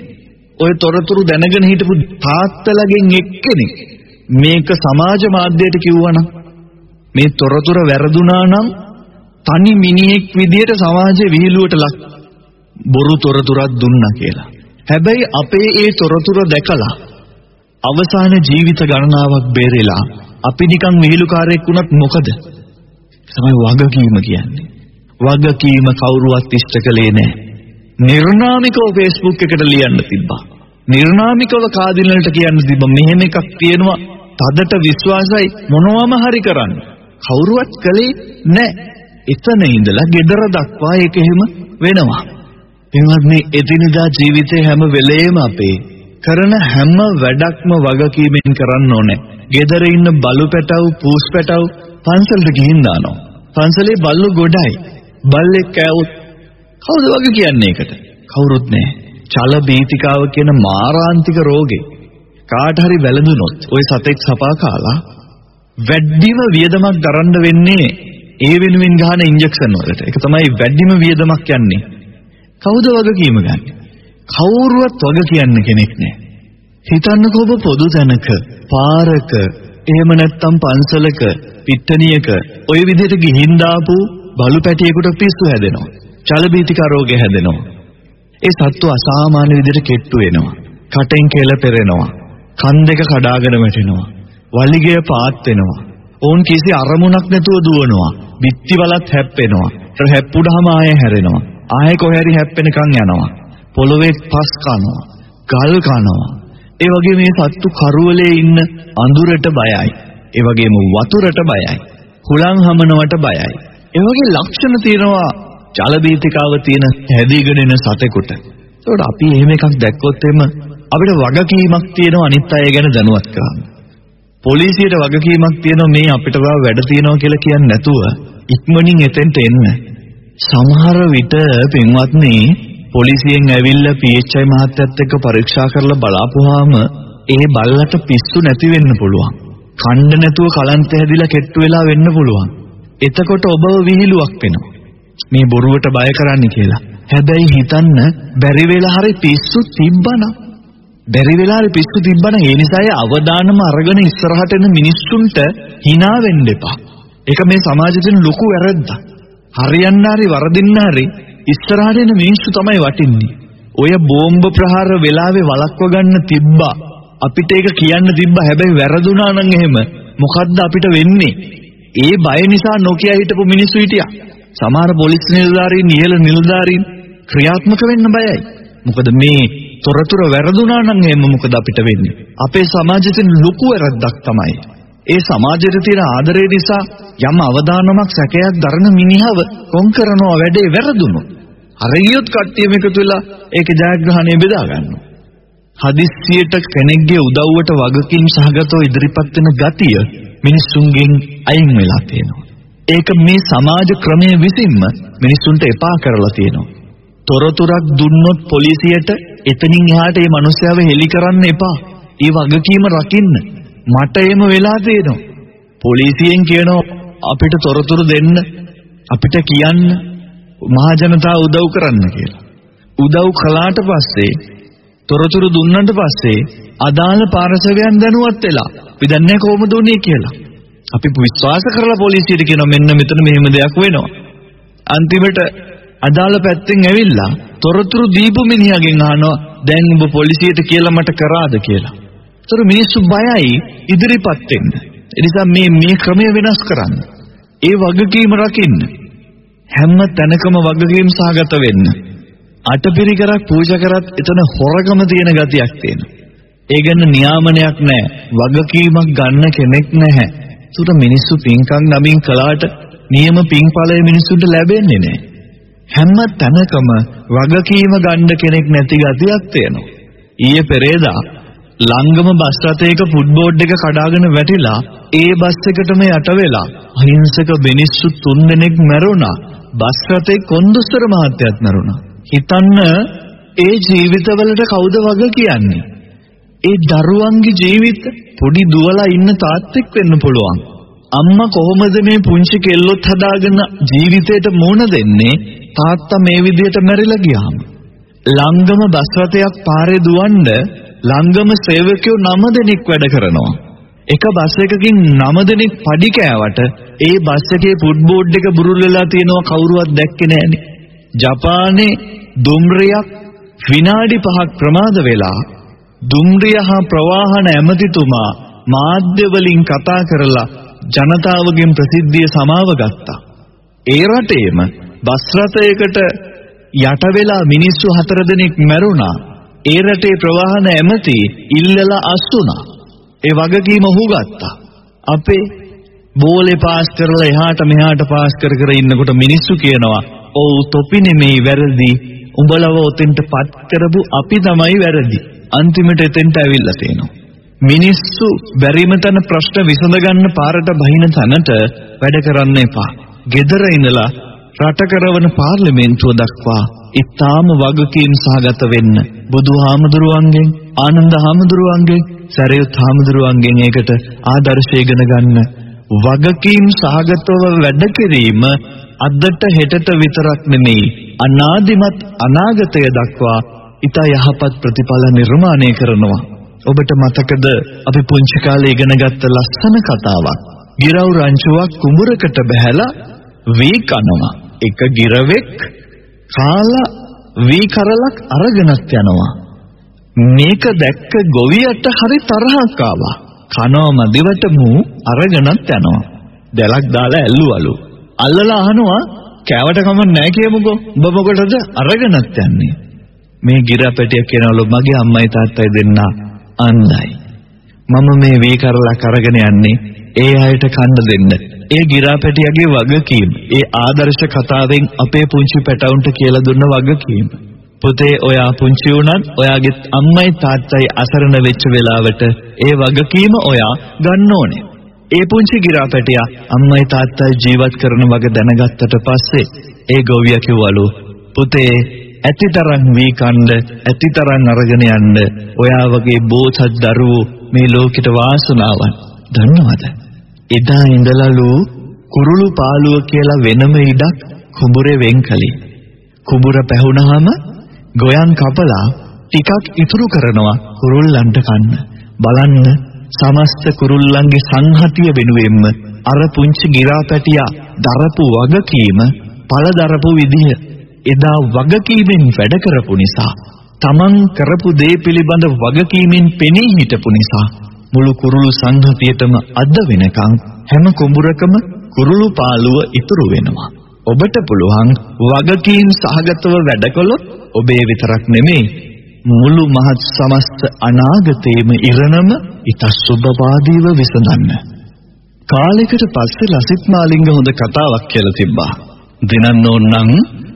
ඔය තොරතුරු දැනගෙන හිටපු තාත්තලගෙන් එක්කෙනෙක් මේක සමාජ මාධ්‍යයට කිව්වනම් මේ තොරතුර වැරදුනා නම් තනි මිනිහෙක් විදියට සමාජයේ විහිළුවට ලක් බොරු තොරතුරක් දුන්නා කියලා. හැබැයි අපේ ඒ තොරතුර දැකලා අවසාන ජීවිත ගණනාවක් බේරෙලා අපි නිකන් විහිළුකාරයෙක් වුණත් මොකද? තමයි වගකීම කියන්නේ. වගකීම කවුරුවත් ඉෂ්ට කළේ නැහැ. නිර්නාමිකව Facebook එකට ලියන්න තිබ්බා. නිර්නාමිකව කාදිනලට කියන්න තිබ්බා මෙහෙම එකක් තියෙනවා තදට විශ්වාසයි මොනවම හරි කරන්න. කවුරුවත් කළේ නැහැ. එතන ඉඳලා gedara දක්වා ඒක එහෙම වෙනවා. එන්වත්නි එදිනදා ජීවිතේ හැම වෙලේම අපේ කරන හැම වැඩක්ම වගකීමෙන් කරන්න ඕනේ. gedara ඉන්න බලු පැටව්, පූස් පැටව් පන්සලට ගිහින් දානවා. පන්සලේ බල්ලු ගොඩයි. බල්ලෙක් කෑවොත් කවුද වගේ කියන්නේ ඒකට? කවුරුත් නැහැ. චල බීතිකාව කියන මාරාන්තික රෝගේ කාට හරි වැළඳුනොත් ওই සතෙක් සපා කාලා වැඩිම වියදමක් දරන්න වෙන්නේ ඒ වෙනුවෙන් ගහන ඉන්ජෙක්ෂන් වලට. ඒක තමයි වැඩිම වියදමක් යන්නේ. කවුද වගකීම ගන්න? කවුරුවත් වග කියන්න කෙනෙක් නැහැ. හිතන්නකෝ ඔබ පොදු තැනක, පාරක, එහෙම නැත්නම් පන්සලක, පිට්ටනියක ওই විදිහට ගිහින් දාපු බලු පැටියෙකුට පිස්සු හැදෙනවා. චලබීතික රෝගය හැදෙනවා. ඒ සත්තු අසාමාන්‍ය විදිහට කෙට්ටු වෙනවා. කටෙන් කෙල පෙරෙනවා. කන් දෙක කඩාගෙන වැටෙනවා. වලිගය පාත් වෙනවා. ඕන් කිසි අරමුණක් නැතුව දුවනවා. බිත්ති වලත් හැප්පෙනවා. ඒතර හැප්පුඩාම ආයෙ හැරෙනවා. ආයෙ කොහේ හැප්පෙනකන් යනවා. පොළවේ පස් කනවා. ගල් කනවා. ඒ වගේ මේ සත්තු කරුවලේ ඉන්න අඳුරට බයයි. ඒ වගේම වතුරට බයයි. හුලං හමනවට බයයි. ඒ වගේ ලක්ෂණ තියෙනවා ජලබීතිකාව තියෙන හැදීගෙන එන සතෙකුට. ඒකට අපි එහෙම එකක් දැක්කොත් එම අපිට වගකීමක් තියෙනවා අනිත් අය ගැන දැනුවත් කරන්න. පොලිසියට වගකීමක් තියෙනවා මේ අපිට වැඩ තියෙනවා කියලා කියන්නේ නැතුව ඉක්මනින් එතෙන්ට එන්න. සමහර විට පින්වත්නි පොලිසියෙන් ඇවිල්ලා PHI මහත්තයත් එක්ක පරීක්ෂා කරලා බලාපුවාම ඒ බල්ලට පිස්සු නැති වෙන්න පුළුවන්. කණ්ඩ නැතුව කලන්ත හැදිලා කෙට්ටු වෙලා වෙන්න පුළුවන්. එතකොට ඔබව විහිළුවක් වෙනවා. මේ බොරුවට බය කරන්න කියලා. හැබැයි හිතන්න බැරි වෙලා හරි පිස්සු තිබ්බනම් බැරි වෙලා හරි පිස්සු තිබ්බනම් ඒ නිසා ඒ අවදානම අරගෙන ඉස්සරහට එන මිනිස්සුන්ට hina වෙන්න එපා. ඒක මේ සමාජයෙන් ලොකු වැරද්දක්. හරියන්න හරි වරදින්න හරි ඉස්සරහට එන මිනිස්සු තමයි වටින්නේ. ඔය බෝම්බ ප්‍රහාර වෙලාවේ වළක්ව ගන්න තිබ්බා. අපිට ඒක කියන්න තිබ්බා. හැබැයි වැරදුනා නම් එහෙම මොකද්ද අපිට වෙන්නේ? ඒ බය නිසා නොකිය හිටපු මිනිස්සු හිටියා. සමහර පොලිස් නිලධාරීන් ඉහළ නිලධාරීන් ක්‍රියාත්මක වෙන්න බයයි. මොකද මේ තොරතුරු වැරදුනා නම් එහෙම මොකද අපිට වෙන්නේ? අපේ සමාජයෙන් ලොකු වැරද්දක් තමයි. ඒ සමාජයට තියෙන ආදරය නිසා යම් අවදානමක් සැකයක් දරන මිනිහව කොන් කරනවා වැඩේ වැරදුනොත්. හරියොත් කට්ටියම එකතු වෙලා ඒක ජයග්‍රහණය බෙදා ගන්නවා. හදිස්සියට කෙනෙක්ගේ උදව්වට වගකීම් සහගතව ඉදිරිපත් වෙන ගතිය මිනිසුන්ගෙන් අයින් වෙලා තියෙනවා. ඒක මේ සමාජ ක්‍රමය විසින්ම මිනිසුන්ට එපා කරලා තියෙනවා. තොරතුරක් දුන්නොත් පොලිසියට එතනින් එහාට මේ මිනිස්යාව හෙලි කරන්න එපා. ඒ වගකීම රකින්න. මට එහෙම වෙලා තියෙනවා. පොලිසියෙන් කියනවා අපිට තොරතුරු දෙන්න අපිට කියන්න මහා ජනතාව උදව් කරන්න කියලා. උදව් කළාට පස්සේ තොරතුරු දුන්නට පස්සේ අදාළ පාර්ශවයන් දැනුවත් වෙලා අපි දන්නේ කොහොමද උනේ කියලා. අපි විශ්වාස කරලා පොලිසියට කියනවා මෙන්න මෙතන මෙහෙම දෙයක් වෙනවා. අන්තිමට අදාළ පැත්තෙන් ඇවිල්ලා තොරතුරු දීපු මිනිහගෙන් අහනවා දැන් ඔබ පොලිසියට කියලා මට කරාද කියලා. ඒතර මිනිස්සු බයයි ඉදිරිපත් වෙන්න. ඒ නිසා මේ මේ ක්‍රමය වෙනස් කරන්න. ඒ වගකීම රකින්න. හැම තැනකම වගකීම් සහගත වෙන්න. අටපිරිකරක් පූජා කරත් එතන හොරකම තියෙන ගතියක් තියෙනවා. ඒ ගැන නියාමනයක් නැහැ. වගකීමක් ගන්න කෙනෙක් නැහැ. ඒකට මිනිස්සු පින්කම් නමින් කළාට නියම පින්ඵලය මිනිස්සුන්ට ලැබෙන්නේ නැහැ. හැම තැනකම වගකීම ගන්න කෙනෙක් නැති ගතියක් තියෙනවා. ඊයේ පෙරේදා ලංගම බස් රථයක ෆුට්බෝඩ් එක කඩාගෙන වැටිලා ඒ බස් එකටම යට වෙලා අහිංසක මිනිස්සු තුන්දෙනෙක් මැරුණා. බස් රථේ කොන්දොස්තර මහත්තයාත් මැරුණා. හිතන්න ඒ ජීවිතවලට කවුද වග කියන්නේ? ඒ දරුවන්ගේ ජීවිත පොඩි දුවලා ඉන්න තාත්තෙක් වෙන්න පුළුවන්. අම්මා කොහොමද මේ පුංචි කෙල්ලොත් හදාගෙන ජීවිතේට මුහුණ දෙන්නේ තාත්තා මේ විදිහට මැරිලා ගියාම. ලංගම බස් රථයක් පාරේ දුවන්න ලංගම සේවකයෝ 9 දෙනෙක් වැඩ කරනවා. එක බස් එකකින් 9 දෙනෙක් පඩි කෑවට ඒ බස් එකේ ෆුට්බෝඩ් එක බුරුල් වෙලා තියෙනවා කවුරුවත් දැක්කේ නෑනේ. ජපානයේ දුම්රියක් විනාඩි 5ක් ප්‍රමාද වෙලා දුම්රිය හා ප්‍රවාහන ඇමතිතුමා මාධ්‍ය වලින් කතා කරලා ජනතාවගෙන් ප්‍රසිද්ධිය සමාව ගත්තා. ඒ රටේම බස් රථයකට යට වෙලා මිනිස්සු හතර දෙනෙක් මැරුණා. ඒ රටේ ප්‍රවාහන ඇමති ඉල්ලලා අස්සුණා. ඒ වගකීම ඔහු ගත්තා. අපේ බෝලේ පාස් කරලා එහාට මෙහාට පාස් කර කර ඉන්නකොට මිනිස්සු කියනවා ඔව් තොපි නෙමෙයි වැරදි. උඹලව ඔතෙන්ට පත් කරපු අපි තමයි වැරදි. අන්තිමට එතෙන්ට ඇවිල්ලා තියෙනවා. මිනිස්සු බැරිම තැන ප්‍රශ්න විසඳගන්න පාරට බහින තැනට වැඩ කරන්න එපා. gedara ඉඳලා රට කරවන පාර්ලිමේන්තුව දක්වා ඉතාම වගකීම් සහගත වෙන්න බුදුහාමුදුරුවන්ගෙන් ආනන්ද හාමුදුරුවන්ගෙන් සරියුත් හාමුදුරුවන්ගෙන් ඒකට ආදර්ශය ඉගෙන ගන්න වගකීම් සහගතව වැඩ කිරීම අදට හෙටට විතරක් නෙමෙයි අනාදිමත් අනාගතය දක්වා ඊට යහපත් ප්‍රතිඵල නිර්මාණය කරනවා ඔබට මතකද අපි පුංචි කාලේ ඉගෙනගත්ත ලස්සන කතාවක් ගිරව් රංචුවක් කුඹරකට බැහැලා වී කනවා. එක ගිරවෙක් කාලා වී කරලක් අරගෙනත් යනවා. මේක දැක්ක ගොවියට හරි තරහක් ආවා. කනවා මදිවට මූ අරගෙනත් යනවා. දැලක් දාලා ඇල්ලුවලු. අල්ලලා අහනවා කෑවට කමක් නැහැ කියමුකෝ. උඹ මොකටද අරගෙනත් යන්නේ? මේ ගිරපැටිය කියනවලු මගේ අම්මයි තාත්තයි දෙන්න අන්දයි. මම මේ වී කරලක් අරගෙන යන්නේ ඒ අයට කන්න දෙන්න. ඒ ගිරාපැටියගේ වගකීම. ඒ ආදර්ශ කතාවෙන් අපේ පුංචි පැටවුන්ට කියලා දුන්න වගකීම. පුතේ ඔයා පුංචි වුණත් ඔයාගේ අම්මයි තාත්තයි අසරණ වෙච්ච වෙලාවට ඒ වගකීම ඔයා ගන්න ඕනේ. ඒ පුංචි ගිරාපැටියා අම්මයි තාත්තයි ජීවත් කරන වග දැනගත්තට පස්සේ ඒ ගොවියා කිව්වලු පුතේ ඇතිතරම් වී කණ්ඩ ඇතිතරම් අරගෙන යන්න ඔයා වගේ බෝසත් දරුවෝ මේ ලෝකෙට වාසනාවක් දන්නවද එදා ඉඳලලු කුරුළු පාළුව කියලා වෙනම ඉඩක් කුඹුරේ වෙන් කළේ. කුඹුර පැහුනහම ගොයන් කපලා ටිකක් ඉතුරු කරනවා කුරුල්ලන්ට කන්න. බලන්න සමස්ත කුරුල්ලන්ගේ සංහතිය වෙනුවෙන්ම අර පුංචි ගිරාපැටියා දරපු වගකීම පළදරපු විදිහ එදා වගකීමෙන් වැඩ කරපු නිසා තමන් කරපු දේ පිළිබඳ වගකීමෙන් පෙනී හිටපු නිසා මුළු කුරුළු සංහතියටම අද වෙනකන් හැම කුඹුරකම කුරුළු පාළුව ඉතුරු වෙනවා. ඔබට පුළුවන් වගකීම් සහගතව වැඩ කළොත් ඔබේ විතරක් නෙමෙයි මුළු මහත් සමස්ත අනාගතේම ඉරණම ඊතසුබවාදීව විසඳන්න. කාලයකට පස්සේ ලසිත් මාලිංග හොඳ කතාවක් කියලා තිබ්බා. දිනන්න ඕන නම්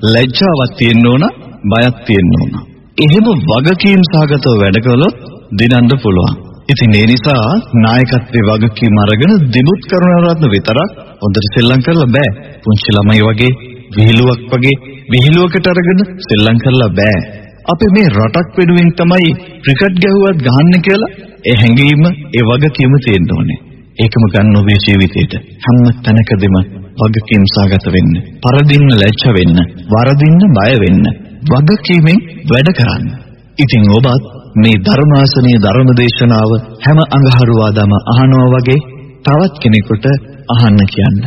ලැජ්ජාවක් තියෙන්න ඕන, බයක් තියෙන්න ඕන. එහෙම වගකීම් සහගතව වැඩ කළොත් දිනන්න පුළුවන්. ඉතින් ඒ නිසා නායකත්වයේ වගකීම් අරගෙන දිනුත් කරුණාරත්න විතරක් හොඳට සෙල්ලම් කරලා බෑ. පුංචි ළමයි වගේ විහිළුවක් වගේ විහිළුවකට අරගෙන සෙල්ලම් කරලා බෑ. අපි මේ රටක් වෙනුවෙන් තමයි ක්‍රිකට් ගැහුවත් ගහන්න කියලා ඒ හැඟීම ඒ වගකීම තියෙන්න ඕනේ. ඒකම ගන්න ඔබේ ජීවිතේට හැම තැනකදීම වගකීම් සාගත වෙන්න, පරදින්න ලැජ්ජ වෙන්න, වරදින්න බය වෙන්න, වගකීමෙන් වැඩ කරන්න. ඉතින් ඔබත් මේ ධර්මාසනීය ධර්මදේශනාව හැම අඟහරුවාදම අහනවා වගේ තවත් කෙනෙකුට අහන්න කියන්න.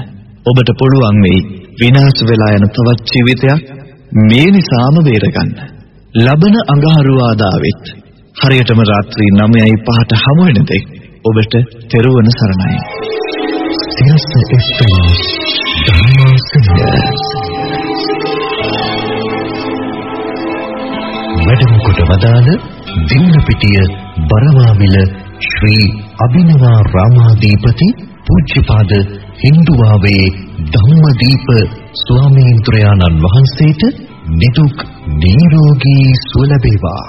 ඔබට පුළුවන් වෙයි විනාශ වෙලා යන තවත් ජීවිතයක් මේ නිසාම බේරගන්න. ලබන අඟහරුවාදාවෙත් හරියටම රාත්‍රී 9:05ට හමු වෙන දෙක් ඔබට තෙරුවන් සරණයි. සිරස එස්පෙන් ධර්මාසනය වැඩම කොට වදාළ දින්නපිටිය බරවාවිල ශ්‍රී අභිනවා රාමාදීපති පූජ්‍යපාද හින්දුවාවේ ධම්මදීප ස්වාමීන්ද්‍රයාණන් වහන්සේට නිදුක් නිරෝගී සුව ලැබේවා